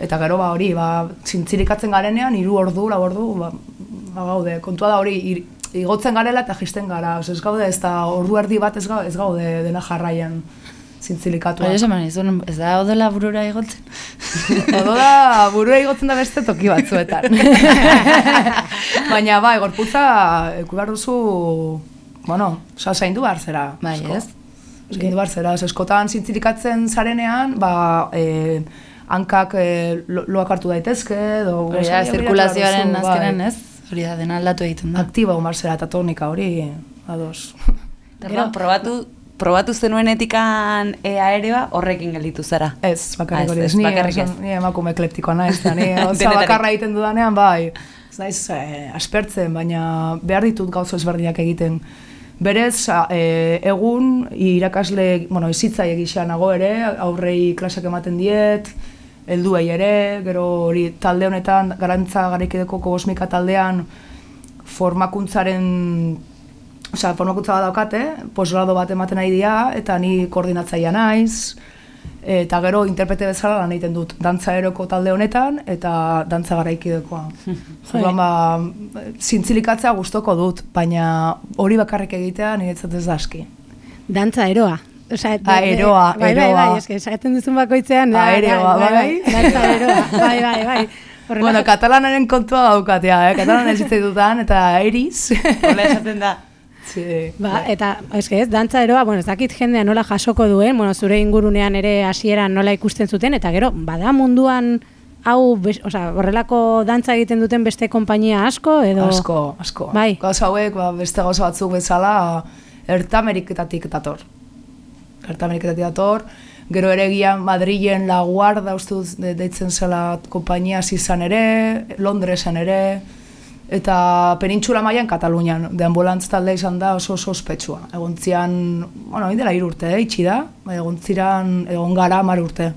eta gero, ba, hori, ba, zintzirikatzen garenean, hiru ordu, lau ordu, ba, ba, gaude, kontua da hori, ir, igotzen garela eta jisten gara, ez gaude, ez da ordu erdi bat ez gaude, ez gaude dena jarraian zintzilikatu. Hori esan izun, ez da odela burura igotzen? <laughs> Odo da, burua igotzen da beste toki batzuetan. <laughs> Baina, bai, gorputza, eku behar duzu, bueno, oza, zaindu behar zera. Bai, ez? Zaindu behar zera, ez eskotan zintzilikatzen zarenean, ba, e, hankak e, lo, loak hartu daitezke, edo... Hori da, oza, begiratu zirkulazioaren bai. ez? Hori da, dena aldatu egiten da. Aktiba umar zera eta tonika hori, ados. Gero, probatu, probatu zenuen etikan e aereoa horrekin gelditu zara. Ez, bakarrik hori, ez, ni, bakarrik oso- ez. ni emakume ekleptikoa naiz, eta ni <laughs> bakarra egiten dudanean, bai, ez naiz eh, aspertzen, baina behar ditut gauza ezberdinak egiten. Berez, eh, egun irakasle, bueno, izitzai egisa nago ere, aurrei klasak ematen diet, helduei ere, gero hori talde honetan, garantza garaikideko kosmika taldean, formakuntzaren Osea, formakuntza bat daukate, posgrado bat ematen nahi dira, eta ni koordinatzaia naiz, eta gero interprete bezala lan egiten dut dantza eroko talde honetan, eta dantza garaikidekoa. <laughs> Orduan ba, zintzilikatzea gustoko dut, baina hori bakarrik egitea niretzat ez da aski. Dantza eroa. Osea, de- Ah, de- eroa, bai, Bai, bai, eske esaten duzun bakoitzean. da, Aeroa, bai. Dantza eroa, bai, bai, bai. Horrelako- Bueno, katalanaren kontua daukatea, eh? katalan ez dutan, eta eriz. Hola esaten da. Sí. Ba, eta, eske ez, dantza eroa, bueno, ez dakit jendea nola jasoko duen, bueno, zure ingurunean ere hasieran nola ikusten zuten, eta gero, bada munduan hau, bes, osea, horrelako dantza egiten duten beste konpainia asko, edo... Asko, asko. Bai. Gauza hauek, ba, beste gauza batzuk bezala, Ertameriketatik dator. Ertameriketatik dator. Gero ere gian Madrilen La Guarda, de- deitzen zela konpainia izan ere, Londresen ere, eta penintxula mailan Katalunian, de ambulantz talde izan da oso oso ospetsua. Egon zian, bueno, indela hiru urte, eh, itxi da, egon ziran, egon gara mar urte.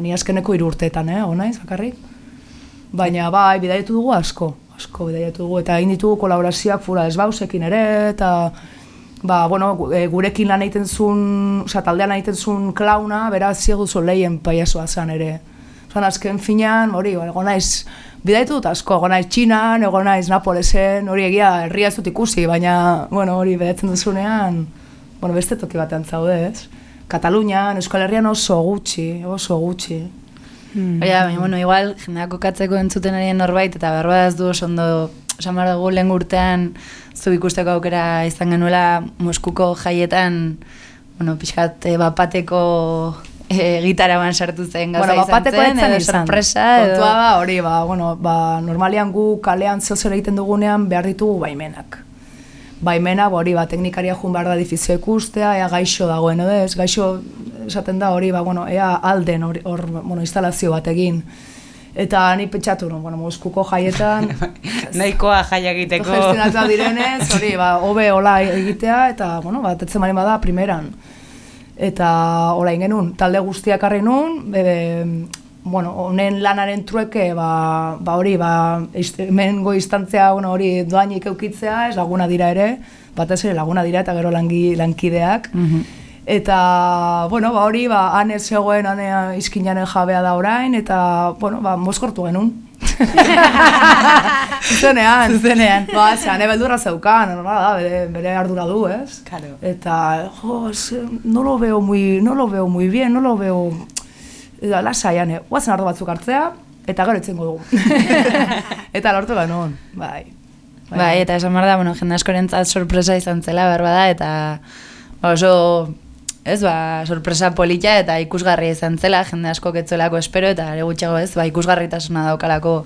Ni azkeneko hiru urteetan, eh, naiz, bakarrik. Baina bai, bidaiatu dugu asko, asko bidaiatu dugu, eta egin ditugu kolaborazioak fura esbausekin ere, eta ba, bueno, gu- e, gurekin lan egiten zuen, osea, taldean egiten zuen klauna, beraz ziegu lehien paiasoa zen ere. Zan azken finean, hori, ba, egon naiz, bidaitu dut asko, egon naiz Txinan, egon naiz Napolesen, hori egia, herria ez dut ikusi, baina, bueno, hori bedatzen duzunean, bueno, beste toki batean zaude, ez? Katalunian, Euskal Herrian oso gutxi, oso gutxi. Baina, baina, bueno, igual, jendeak kokatzeko entzuten arien norbait, eta behar ez du oso ondo, esan behar dugu lehen urtean, zu ikusteko aukera izan genuela Moskuko jaietan, bueno, pixkat, eh, bapateko <laughs> gitaraban sartu zen gauza Bueno, izan bapateko zen, edo izan. sorpresa, Kontua da, hori, ba, bueno, ba, normalian gu kalean zeo zer egiten dugunean behar ditugu baimenak. Baimena, ba, hori, ba, teknikaria jun behar da edifizio ikustea, ea gaixo dagoen, edo ez? Gaixo esaten da hori, ba, bueno, ea alden hor, hor bueno, instalazio bat egin. Eta ni pentsatu, no, bueno, Moskuko jaietan, <laughs> Nahikoa jaia egiteko. gestionatua direnez, hori, ba, hobe hola egitea, eta, bueno, bat etzen bada, primeran. Eta hola genuen, talde guztiak harri nun, bebe, bueno, honen lanaren trueke, ba, ba hori, ba, hemengo instantzia, bueno, hori doainik eukitzea, ez laguna dira ere, batez ere laguna dira eta gero langi, lankideak. Eta, bueno, ba hori, ba, han ez zegoen, han eh, izkinaren jabea da orain, eta, bueno, ba, mozkortu genuen. <laughs> Zuzenean. Zuzenean. Ba, zean, beldurra zeukan, normala da, bere, bere ardura du, ez? Claro. Eta, jo, no lo veo muy, no lo veo muy bien, no lo veo... Eta, lasaian, eh, guazen ardo batzuk hartzea, eta gero etzengo dugu. <laughs> eta lortu genuen, bai. Bai, eta esan behar da, bueno, jende askorentzat sorpresa izan zela, behar bada, eta ba, oso, ez, ba, sorpresa polita eta ikusgarria izan zela, jende asko ketzuelako espero, eta ere gutxiago ez, ba, ikusgarritasuna daukalako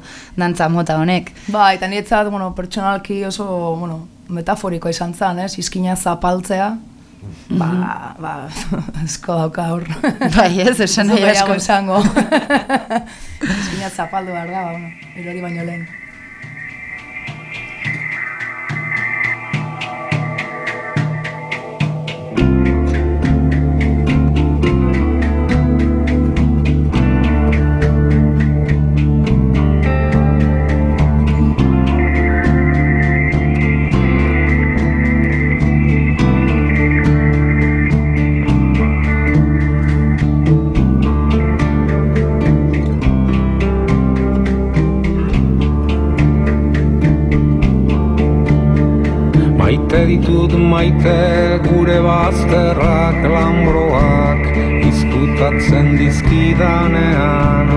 dantza mota honek. Bai, eta niretzat, bueno, pertsonalki oso, bueno, metaforiko izan zen, ez? Izkina zapaltzea, ba, ba, <laughs> asko dauka hor. <laughs> Bai, ez, esan nahi asko. esango. <laughs> Izkina zapaldu behar da, ba, bueno, erori baino lehen. Maite ditut maite gure bazterrak lambroak izkutatzen dizkidanean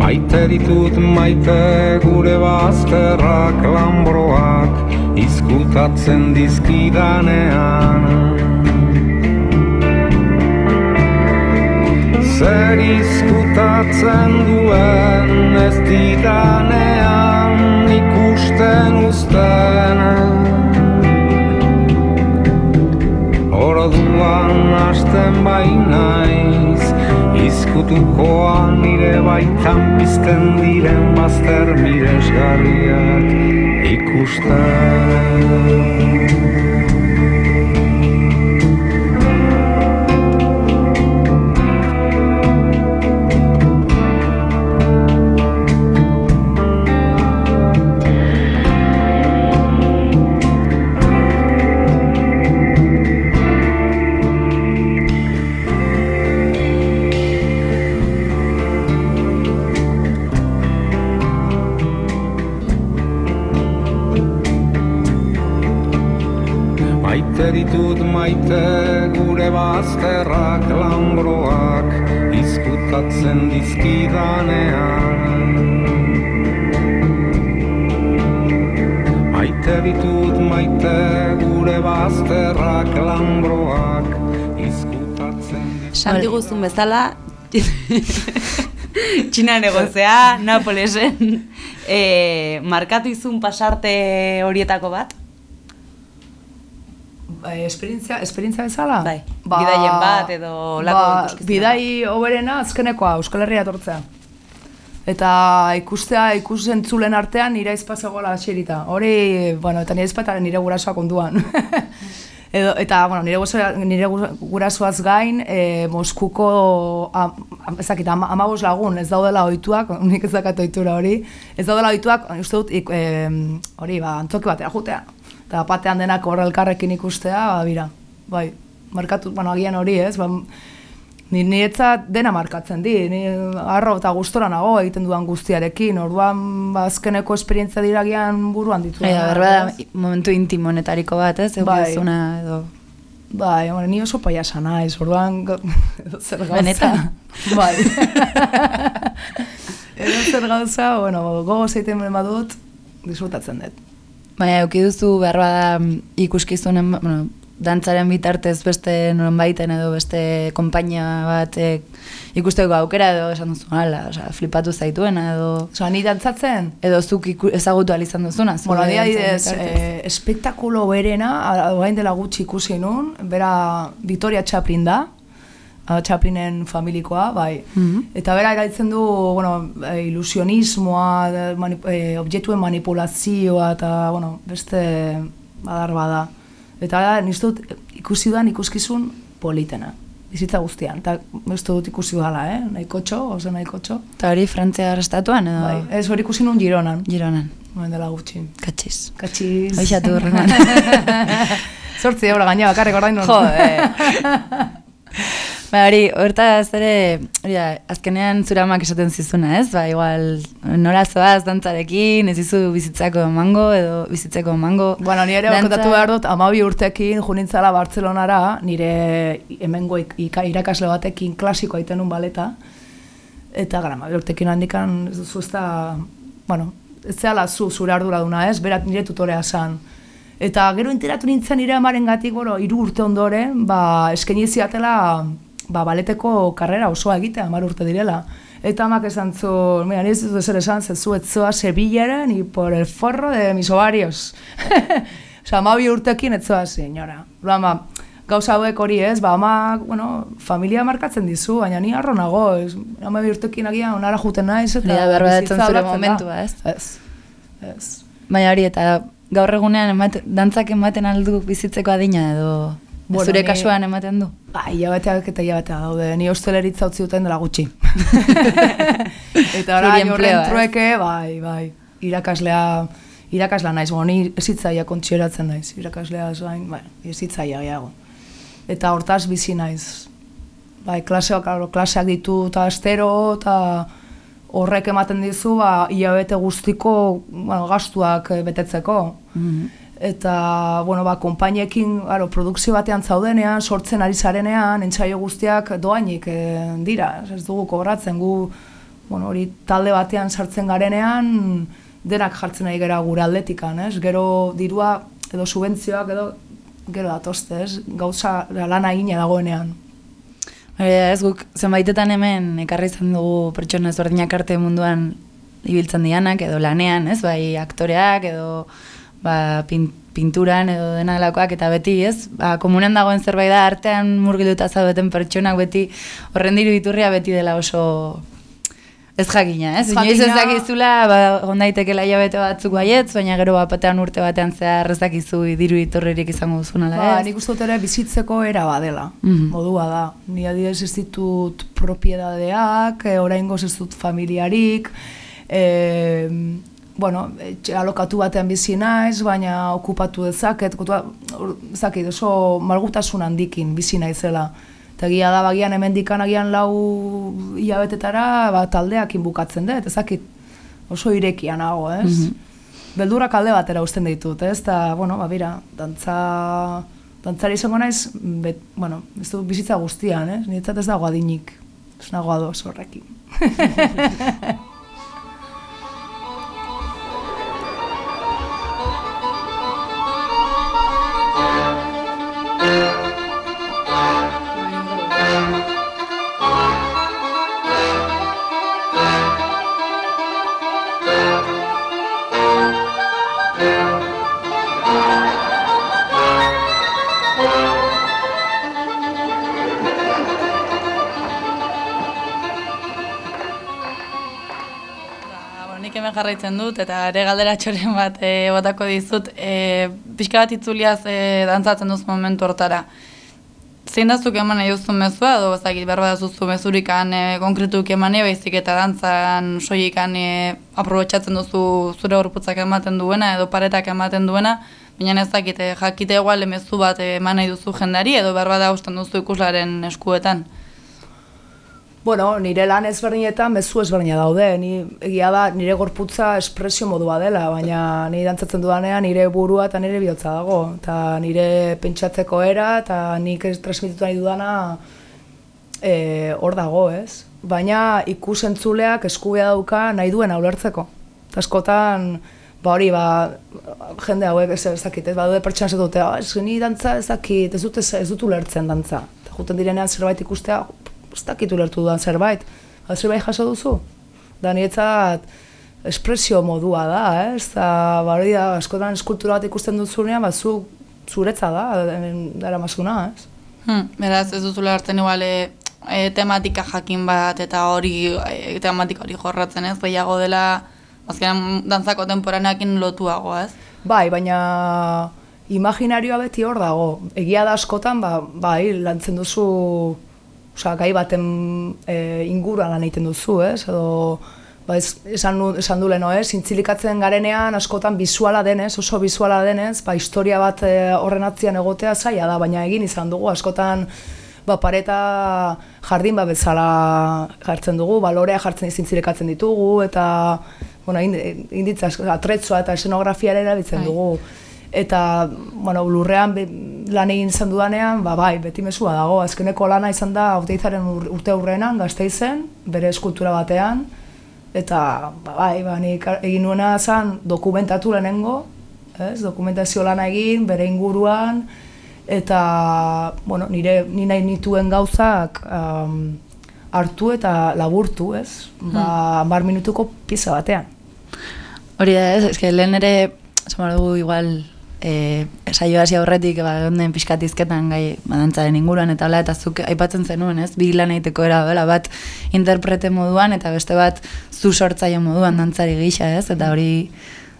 Maite ditut maite gure bazterrak lambroak izkutatzen dizkidanean Zer izkutatzen duen ez didanean ikusten uzten. Orduan hasten bainaiz Izkutukoan nire baitan pizten diren bazter miresgarriak ikusten Esan diguzun bezala, <laughs> Txinan egotzea, Napolesen, <laughs> e, markatu izun pasarte horietako bat? Bai, esperientzia, esperientzia bezala? Bai, bidaien bat edo lako ba, Bidai hoberena azkenekoa Euskal Herria etortzea. Eta ikustea, ikus entzulen artean nire izpazegoela xerita. Hori, bueno, eta nire izpata nire gurasoak onduan. <laughs> Edo, eta, bueno, nire, gurasoa- nire gu- gurasoaz gain, e, Moskuko, am, ezakit, ama, amabos lagun, ez daudela ohituak, <laughs> nik ez dakat ohitura hori, ez daudela ohituak, uste dut, ik, em, hori, ba, antzoki batera jutea. Eta batean denak hor elkarrekin ikustea, ba, bira, bai, markatu, bueno, agian hori ez, ba, Ni niretzat dena markatzen di, ni arro eta gustora nago egiten dudan guztiarekin, orduan ba, azkeneko esperientzia diragian buruan ditu. Bai, berba da, momentu intimonetariko bat, ez? Bai. Bai. edo... Bai, hombre, ni oso paiasa naiz, orduan <laughs> zer gauza. Benetan? Bai. <laughs> edo zer gauza, bueno, gogo zeiten badut, disfrutatzen dut. Baina, euki duzu behar bada mm, ikuskizunen, bueno, dantzaren bitartez beste nonbaiten edo beste konpainia batek ikusteko aukera edo esan duzu hala, osea, flipatu zaituena edo... Osea, ni dantzatzen, Edo zuk iku, ezagutu ahal izan duzuna. Bueno, adibidez, eh, espektakulo berena, orain dela gutxi ikusi nun, bera Victoria Chaplin da, Chaplinen familikoa, bai. Mhm. Eta bera eraitzen du, bueno, eh, ilusionismoa, de- mani, eh, objektuen manipulazioa, eta, bueno, beste badar bada. Eta da, nizte dut ikusi dudan ikuskizun politena, bizitza guztian. Eta ez dut ikusi dudala, eh? Nahiko txo, oso nahiko txo. Eta hori Frantziar estatuan edo... Bai, ez hori ikusi nun Gironan, Gironan. orain dela gutxi. Katxiz. Katxiz. Hoixatu horrengan. <laughs> Zortzi euro gaina bakarrik orain Jo, eh. <laughs> Ba, hori, hortaz ere, hori da, azkenean zure amak esaten zizuna, ez? Ba, igual, nola zoaz dantzarekin, ez dizu bizitzako emango, edo bizitzeko emango. Bueno, ni ere Dantza- kontatu behar dut, amabi urtekin junintzala Bartzelonara, nire hemengo irakasle batekin klasiko aiten nun baleta, eta gara, amabi urtekin handikan, da, bueno, ez zehala zu, zure arduraduna ez, berat nire tutorea zan. Eta gero enteratu nintzen nire amaren gatik, bueno, iru urte ondoren, ba, eskaini ziatela, ba, baleteko karrera osoa egitea, amar urte direla. Eta amak esan zu, mira, nire ez ezer esan, zezu etzoa Sevillera ni por el forro de mis ovarios. <laughs> Osa, amabi urtekin etzoa, senyora. Orduan, ba, gauza hauek hori ez, ba, amak, bueno, familia markatzen dizu, baina ni harro nago, ez, amabi urtekin agian onara juten naiz, eta Hori da, behar bada bizitza etzen zure momentua, ez? Ez, ez. Baina hori, eta gaur egunean emate, dantzak ematen aldu bizitzeko adina, edo Bueno, zure kasuan ematen du? Ba, hilabeteak eta hilabeteak daude, ni hosteleritza utzi duten dela gutxi. <laughs> eta orain horren Pluriempleoa, ez? trueke, bai, bai, irakaslea, irakaslea naiz, bueno, ni ezitzaia kontsideratzen naiz, irakaslea zain, bai, ezitzaia gehiago. Eta hortaz bizi naiz. Bai, klaseak, claro, klaseak ditu eta astero, eta horrek ematen dizu, ba, hilabete guztiko, bueno, gastuak eh, betetzeko. Eta, bueno, ba, konpainiekin, aro, produkzio batean zaudenean, sortzen ari zarenean, entsaio guztiak doainik e, dira, ez dugu kobratzen, gu, bueno, hori talde batean sartzen garenean, denak jartzen ari gara gure atletikan, ez? Gero dirua, edo subentzioak, edo, gero datozte, ez? Gauza, lana egina dagoenean. Da, ez guk zenbaitetan hemen ekarri izan dugu pertsona ezberdinak arte munduan ibiltzen dianak, edo lanean, ez, bai aktoreak, edo ba, pin, pinturan, edo denalakoak, eta beti, ez, ba, komunen dagoen zerbait da, artean murgilduta zaudeten pertsonak beti, horren diru iturria beti dela oso ez jakina, ez? Inoiz ez dakizula, ba, ondaitekela hilabete batzuk baietz, baina gero batean urte batean zehar ez dakizu diru iturririk izango duzunala, Ba, ez? nik uste ere bizitzeko era badela, Mhm. modua da. Ni adibidez ez ditut propiedadeak, e, oraingoz ez dut familiarik, e, bueno, etxe alokatu batean bizi naiz, baina okupatu dezaket, okutua, ezakit, oso malgutasun handikin bizi naizela. Eta egia da bagian hemendikan agian lau hilabetetara ba, taldeakin bukatzen dut, ezakit oso irekia nago, ez? Beldurrak alde batera uzten ditut, ez? Eta, bueno, ba, bira, dantza, dantzari izango naiz, bet, bueno, ez du bizitza guztian, ez? Niretzat ez dago adinik, ez nago ados horrekin. <laughs> jarraitzen dut, eta ere galdera txoren bat e, botako dizut, e, pixka bat itzuliaz e, dantzatzen duz momentu hortara. Zein da zuk eman nahi duzu mezua, edo ezagit behar bat duzu mezurikan e, konkretuk eman nahi, baizik eta dantzan soikan e, aprobetxatzen duzu zure gorputzak ematen duena, edo paretak ematen duena, baina ez dakit, e, jakite igual mezu bat eman nahi duzu jendari, edo behar bat duzu ikuslaren eskuetan. Bueno, nire lan ezberdinetan mezu ezberdina daude. Ni egia da nire gorputza espresio modua dela, baina ni dantzatzen dudanean nire burua eta nire bihotza dago. Eta nire pentsatzeko era eta nik transmititu nahi dudana eh, hor dago, ez? Baina ikusentzuleak eskubea dauka nahi duen ulertzeko. Askotan, ba hori, ba, jende hauek ez, dakit, ez, badaude pertsona ez dute, ah, ez ni dantza ez dakit, ez dut, ez dut ulertzen dantza. Eta juten direnean zerbait ikustea, ez dakit ulertu dudan zerbait. Ba, zerbait jaso duzu? Da niretzat espresio modua da, ez? Eta ba hori da, askotan eskultura bat ikusten duzunean, ba, zu, zuretza da, dara masuna, ez? Hmm, beraz, ez duzula hartzen igual e, e, tematika jakin bat eta hori e, tematika hori jorratzen ez, gehiago dela azkenan dantzako temporaneakin lotuago, ez? Bai, baina imaginarioa beti hor dago. Egia da askotan, ba, bai, lantzen duzu, osea, gai baten e, inguruan lan egiten duzu, ez? Edo, ba, ez, esan, nu- esan du leno, ez? Zintzilikatzen garenean askotan bizuala denez, oso bizuala denez, ba, historia bat e, horren atzian egotea zaila da, baina egin izan dugu askotan ba, pareta jardin bat bezala jartzen dugu, balorea jartzen zintzilikatzen ditugu, eta bueno, ind- inditza, atretzoa eta escenografia ere erabiltzen Bai. dugu. Eta, bueno, lurrean lan egin izan dudanean, ba, bai, beti mesua dago. Azkeneko lana izan da Oteizaren ur, urte aurrenan, gazteizen, bere eskultura batean. Eta, ba, bai, ba, nik egin nuena zen dokumentatu lehenengo, ez? dokumentazio lana egin, bere inguruan, eta, bueno, nire, ni nahi nituen gauzak um, hartu eta laburtu, ez? Ba, bar minutuko pieza batean. Hori da ez, eske lehen ere, esan dugu igual, e, saio hasi aurretik, ba, geunden pixkatizketan gai badantzaren inguruan, eta hola, eta zuk aipatzen zenuen, ez, bi lan egiteko era dela, bat interprete moduan, eta beste bat zu sortzaile moduan dantzari gisa, ez, eta hori,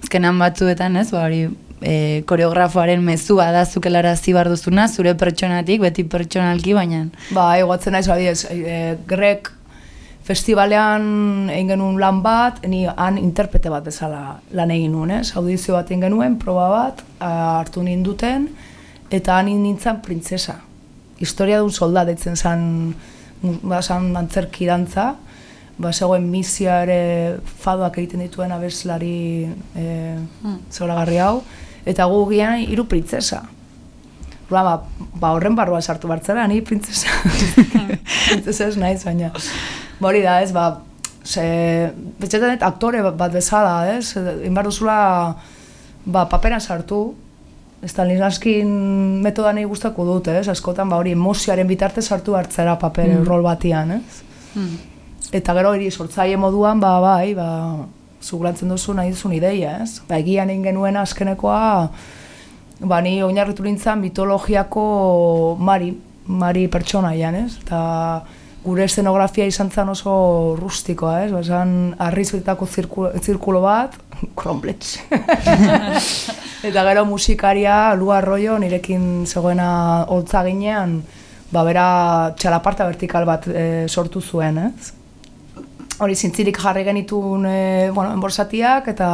azkenan batzuetan, ez, ba, hori, e, koreografoaren mezua da zukelara zibar duzuna, zure pertsonatik, beti pertsonalki, baina Ba, egoatzen naiz, badiez, e, grek festivalean egin genuen lan bat, ni han interprete bat bezala lan egin nuen, ez? Audizio bat egin genuen, proba bat, hartu ninduten, eta han nintzen printzesa. Historia dun soldat eitzen zan, ba, zan antzerki dantza, ba, zegoen misia ere fadoak egiten dituen abeslari e, zoragarri hau, eta gu gian hiru printzesa. Ba, ba, horren barruan sartu bartzera, ni printzesa. <laughs> printzesa ez naiz, baina. Ba hori da, ez, ba, ze, betxetan aktore bat bezala, ez, egin behar duzula, ba, paperan sartu, Stalinskin metoda nahi gustako dut, ez, askotan, ba hori emozioaren bitarte sartu hartzera paper rol batian, ez. Eta gero hori sortzaile moduan, ba, bai, ba, zugulantzen duzu nahi duzun ideia, ez? Ba, egian egin genuen azkenekoa, ba, ni oinarritu nintzen mitologiako mari, mari pertsonaian, ez? Eta gure eszenografia izan zen oso rustikoa, ez? Ba, esan arrizbetako zirkulo, zirkulo bat, <laughs> kromplets. <laughs> Eta gero musikaria, Lu Arroyo, nirekin zegoena holtza ginean, ba, bera txalaparta vertikal bat e, sortu zuen, ez? hori zintzirik jarri genitun e, bueno, enborsatiak eta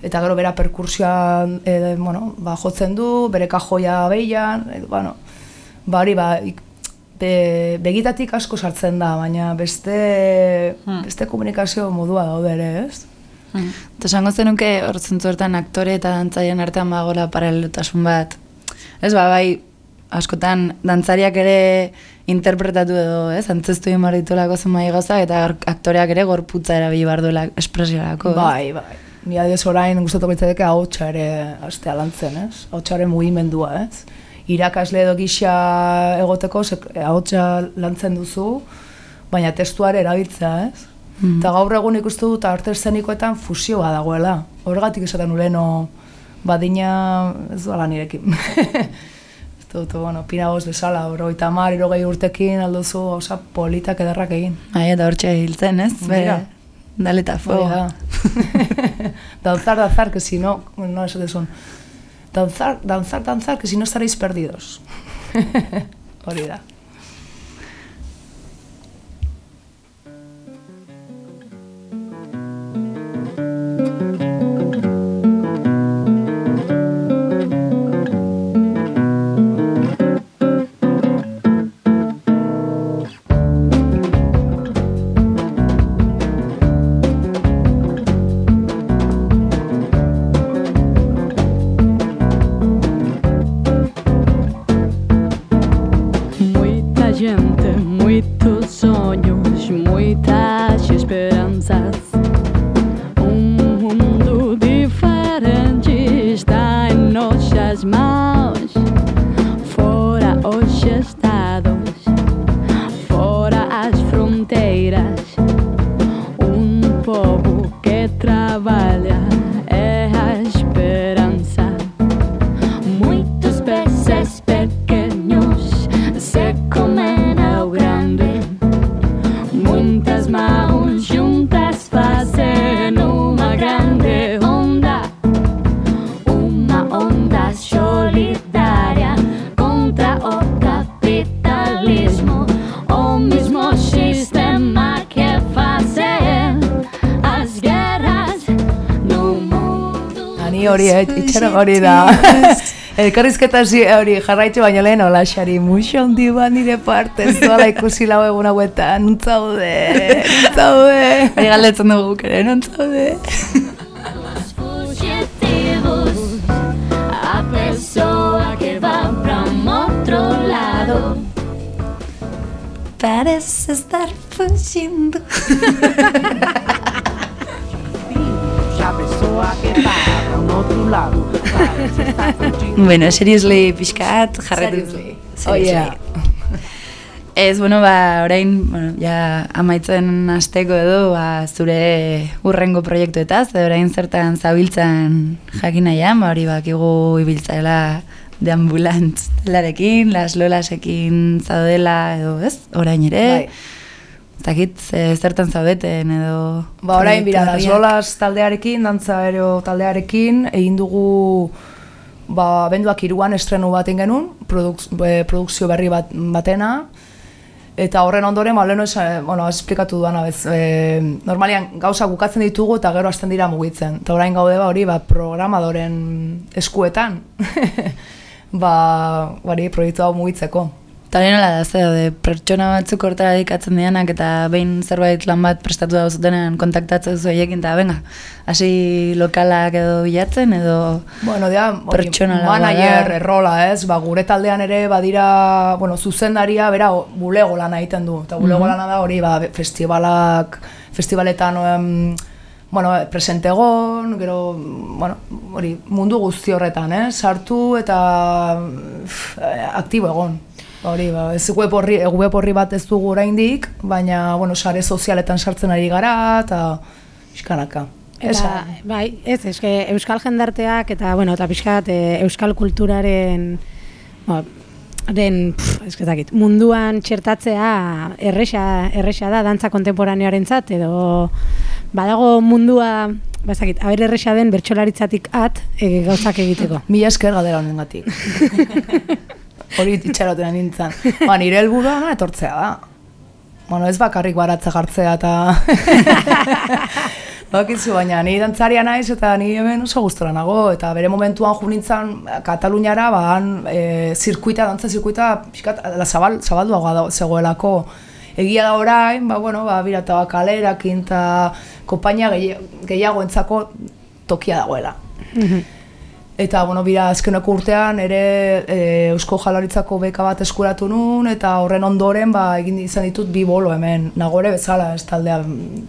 eta gero bera perkursioa e, bueno, ba, jotzen du, bere kajoia behian, e, bueno, ba hori ba, ik- be, begitatik asko sartzen da, baina beste, beste komunikazio modua daude ere, ez? Eta esango zenuke hor zentzu hortan aktore eta dantzaien artean bagola paralelotasun bat. Ez ba, bai, askotan dantzariak ere interpretatu edo, ez, antzestu egin behar ditulako zenbait gauza, eta aktoreak ere gorputza erabili behar duela espresiorako. ez? Bai, bai. Ni adioz orain gustatuko litzaidake ahotsa ere astea lantzen, ez? Ahotsaren mugimendua, ez? Irakasle edo gisa egoteko ahotsa lantzen duzu, baina testuare erabiltzea, ez? Eta gaur egun ikustu dut arte eszenikoetan fusioa dagoela. Horregatik esaten ureno badina ez duela nirekin. <laughs> ez dut, bueno, pinagoz bezala, orogeita mar, irogei urtekin alduzu osa politak ederrak egin. Bai, eta hortxe hiltzen, ez? Mira. Daleta Hori fuego. da. <laughs> danzar, que si no, no son. Danzar, danzar, danzar, que si no estaréis perdidos. <laughs> Hori da. Hori, eh, itxaron hori da. <laughs> Elkarrizketa zi hori jarraitu baino lehen hola xari muxo handi bat nire parte ez doala ikusi lau egun hauetan, nuntzaude, nuntzaude. Hori galdetzen dugu ere, non zaude? fugitivos, a pessoa que va para outro lado. Parece estar fugindo. <laughs> <laughs> bueno, seriously pixkat, jarretu. Seriously. Oh, yeah. Ez, bueno, ba, orain, bueno, ja, amaitzen hasteko edo, ba, zure urrengo proiektuetaz, edo orain zertan zabiltzan jakin nahian, ba, hori bakigu ibiltzaela deambulantz delarekin, las lolasekin zaudela, edo, ez, orain ere, Bai. Zakit, ze- zertan zaudeten edo... Ba, orain, bira, proiektu Las berriak? Lolas taldearekin, dantza ero taldearekin, egin dugu ba, benduak iruan estrenu bat egin genuen, produk, eh, produkzio berri bat, batena, eta horren ondoren, ba, leheno esan, bueno, esplikatu duana bez, e, normalian gauza bukatzen ditugu eta gero hasten dira mugitzen. Eta orain gaude ba, hori, ba, programadoren eskuetan, <laughs> ba, bari, proiektu hau mugitzeko. Eta hori nola da, ze daude, pertsona batzuk hortara dedikatzen dianak eta behin zerbait lan bat prestatu da zutenean kontaktatzen zu haiekin eta venga, hasi lokalak edo bilatzen edo Bueno, dia, hori, pertsonalagoa manager da. errola, ez? Ba, gure taldean ere badira, bueno, zuzendaria bera bulego lana egiten du. Eta bulego Mhm. lana da hori, ba, festivalak, festivaletan em, bueno, presente egon, gero, bueno, hori, mundu guzti horretan, eh? Sartu eta eh, aktibo egon. Hori, ba, ez web horri, web horri bat ez dugu oraindik, baina, bueno, sare sozialetan sartzen ari gara, eta pixkanaka. Eta, bai, ez, eske euskal jendarteak eta, bueno, eta pixkat e, euskal kulturaren, ba, den, pff, dakit, munduan txertatzea erresa, erresa da dantza kontemporaneoarentzat edo badago mundua, ba ez dakit, aber erresa den bertsolaritzatik at e, gauzak egiteko. <laughs> Mila esker galdera honengatik. <laughs> Hori itxaroten nintzen. Ba, nire helburua ona etortzea da. Bueno, ez bakarrik baratza jartzea eta... <laughs> Bakizu, baina ni dantzaria naiz eta ni hemen oso gustora nago eta bere momentuan jo nintzen Kataluniara, ba han e, zirkuita, dantza zirkuita pixkat la zabal, zabalduagoa da zegoelako. Egia da orain, ba bueno, ba bira eta kalerakin eta konpainia gehi- gehiago entzako tokia dagoela. Eta, bueno, bira, azkeneko urtean ere e, Eusko Jaurlaritzako beka bat eskuratu nun, eta horren ondoren ba, egin izan ditut bi bolo hemen, nagore bezala, ez taldea,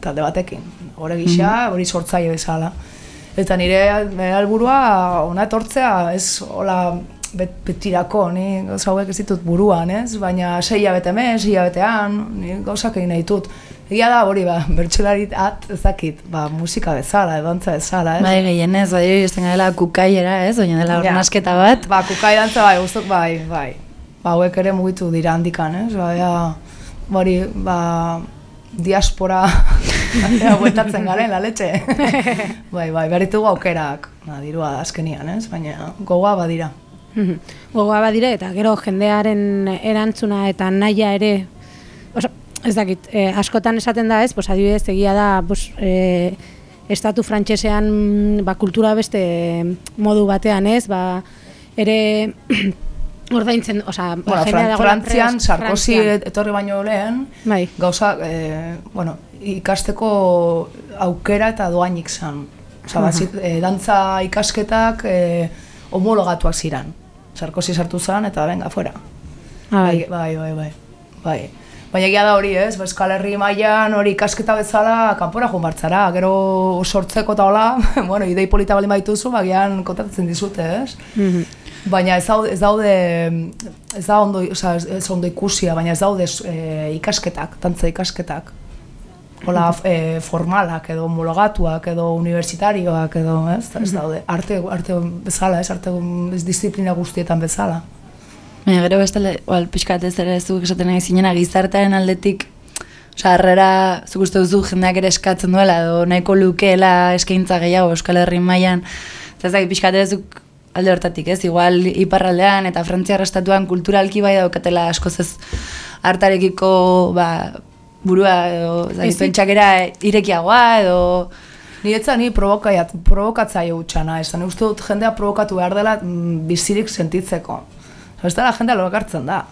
talde batekin. Nagore gisa, hori sortzaile bezala. Eta nire nire helburua ona etortzea, ez hola bet, betirako, ni gauza hauek ez ditut buruan, ez? Baina sei hilabete hemen, sei hilabetean, ni gauzak egin nahi ditut. Egia da, hori ba, bertxolarit at, ez dakit, ba, musika bezala, dantza bezala, ez? Bai, gehienez, bai, izten garela kukaiera, ez, baina dela Ja. ornasketa bat. Ba, kukai dantza bai, guztok bai, bai. Ba, hauek ere mugitu dira handikan, ez? Ba, ja, hori, ba, diaspora <laughs> ja, bueltatzen garen, la letxe. <laughs> bai, bai, behar ditugu aukerak, ba, dirua azkenian, ez? Baina gogoa badira. Mhm. Gogoa badire eta gero jendearen erantzuna eta naia ere oso, ez dakit, eh, askotan esaten da ez, pues, adibidez egia da pues, eh, estatu frantsesean mm, ba, kultura beste modu batean ez, ba, ere <clears throat> ordaintzen, osea, Bueno, Fran Frantzian, prest, Sarkozy etorri baino lehen, bai. gauza, eh, bueno, ikasteko aukera eta doainik zan. Osa, bazit, eh, dantza ikasketak eh, homologatuak ziren. Sarkozy sartu zen eta venga, fuera. Ah, bai. bai, bai, bai. bai. Baina egia da hori, ez? Ba, Euskal Herri mailan hori ikasketa bezala kanpora joan bartzara. Gero sortzeko eta hola, <laughs> bueno, idei polita bali baituzu, bagian kontatzen dizute, ez? Baina ez daude, ez daude, ez da ondo, oza, ez, ez ondo ikusia, baina ez daude e, ikasketak, tantza ikasketak. Hola, e, formalak edo homologatuak edo universitarioak edo, ez, ez daude. Arte, arte bezala, ez, arte ez disiplina guztietan bezala. Baina gero bestale, igual, pixkat ez ere zuk esaten nahi zinena gizartearen aldetik, Osa, harrera, zuk uste duzu jendeak ere eskatzen duela, edo nahiko lukeela eskaintza gehiago Euskal Herri mailan. Eta ez dakit, pixkat ere zuk alde hortatik, ez? Igual iparraldean eta frantziar estatuan kulturalki bai daukatela askoz ez hartarekiko ba, burua edo zait, pentsakera irekiagoa edo... Niretza ni provokaiat, provokatzaile utxana, esan uste dut jendea provokatu behar dela mm, bizirik sentitzeko. Ez dela jendea lorakartzen da.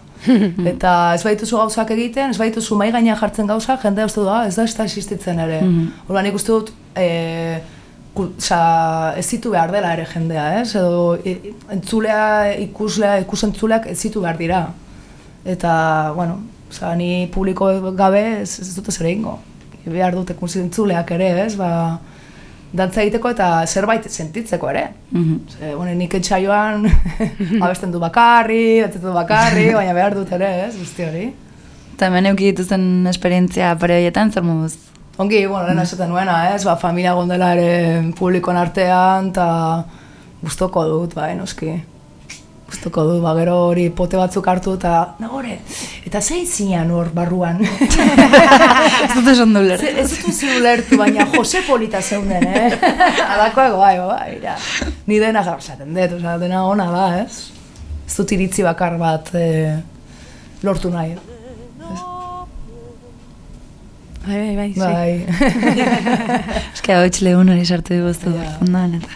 eta ez <laughs> baituzu gauzak egiten, ez baituzu mai gainean jartzen gauza, jendea uste du, ah, ez da ez da existitzen ere. Horba nik uste dut, e, ku- Osa, ez zitu behar dela ere jendea, ez? Edo e, entzulea, ikuslea, ikusentzuleak ez zitu behar dira. Eta, bueno, osa, ni publiko gabe ez, ez dut ez ere ingo. Behar dut ikusentzuleak ere, ez? Ba, dantza egiteko eta zerbait sentitzeko ere. Ze, bueno, nik etxaioan <laughs> abesten du bakarri, dantzetu du bakarri, <laughs> baina behar dut ere, ez? Guzti hori. Eta hemen euki dituzen esperientzia pare horietan, zer moduz? Ongi, bueno, lehen esaten nuena, ez, ba, familia gondela ere publikon artean, eta gustoko dut, bai, noski. Gustoko dut, ba, gero hori pote batzuk hartu, eta, nagore, eta zein zinean hor barruan. <laughs> Ez dut esan du Ze- Ez dut zi ulertu, baina Jose Polita zeunden, eh? <laughs> Alakoak, bai, bai, ira. Ni dena esaten dut, oza, dena ona da, ez? Ez dut iritzi bakar bat eh, lortu nahi. Bai, bai, bai, Bai. Eske hau lehun hori sartu diguztu fundan eta...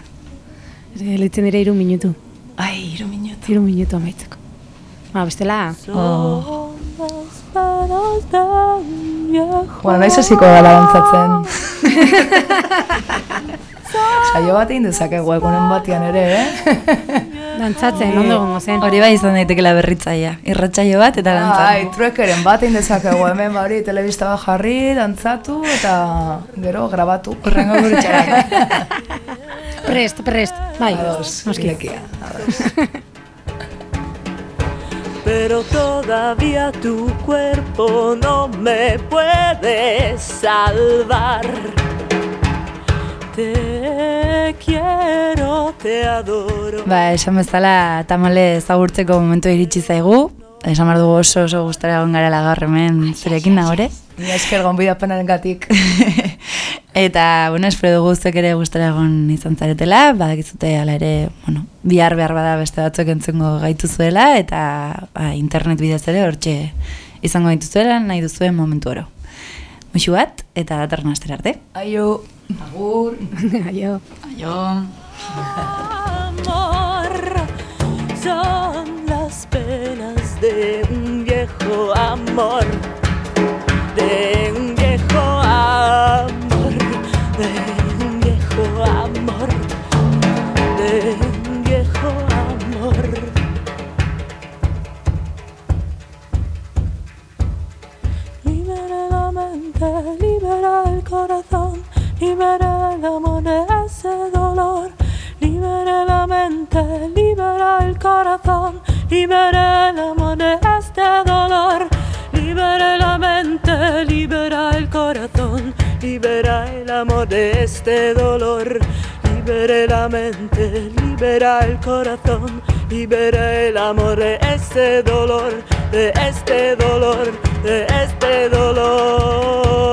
sí. Leitzen dira iru minutu. Ai, iru minutu. Iru minutu amaitzeko. Ba, bestela... Oh. Bueno, naiz hasiko gara dantzatzen. <laughs> Saio bat egin dezakegu egunen batean ere, eh? <laughs> Dantzatzen, ondo gongo zen. Hori bai izan daitekela berritzaia. Irratsaio bat eta dantza. Ai, truekeren bat egin dezakegu hemen bari telebista bat jarri, dantzatu eta gero grabatu. Horrengo gurutxara. <laughs> Prest, prest. Bai, Ados, noski. irekia, ados. <laughs> Pero todavía tu cuerpo no me puede salvar. Te quiero, te adoro. Ba, esan bezala tamale ezagurtzeko momentu iritsi zaigu. Esan behar dugu oso oso gustara egon garela gaur hemen zurekin nagore. Ni esker gonbidapenaren gatik. <laughs> Eta, bueno, espero dugu zuek ere gustara egon izan zaretela, badakizute ala ere, bueno, bihar behar bada beste batzuk entzungo gaitu zuela, eta ba, internet bidez ere hortxe izango dituzuela nahi duzuen momentu oro. Muxu bat, eta datorren astera arte. Aio. Agur. <laughs> Aio. Aio. Amor son las penas de un viejo amor, de un de viejo amor, de viejo amor. Libera la mente, libera el corazón, libera el amor de ese dolor. Libera la mente, libera el corazón, libera el amor de este dolor. Libera la mente, libera el corazón, libera el amor de este dolor. Libera la mente, libera el corazón, libera el amor de este dolor, de este dolor, de este dolor.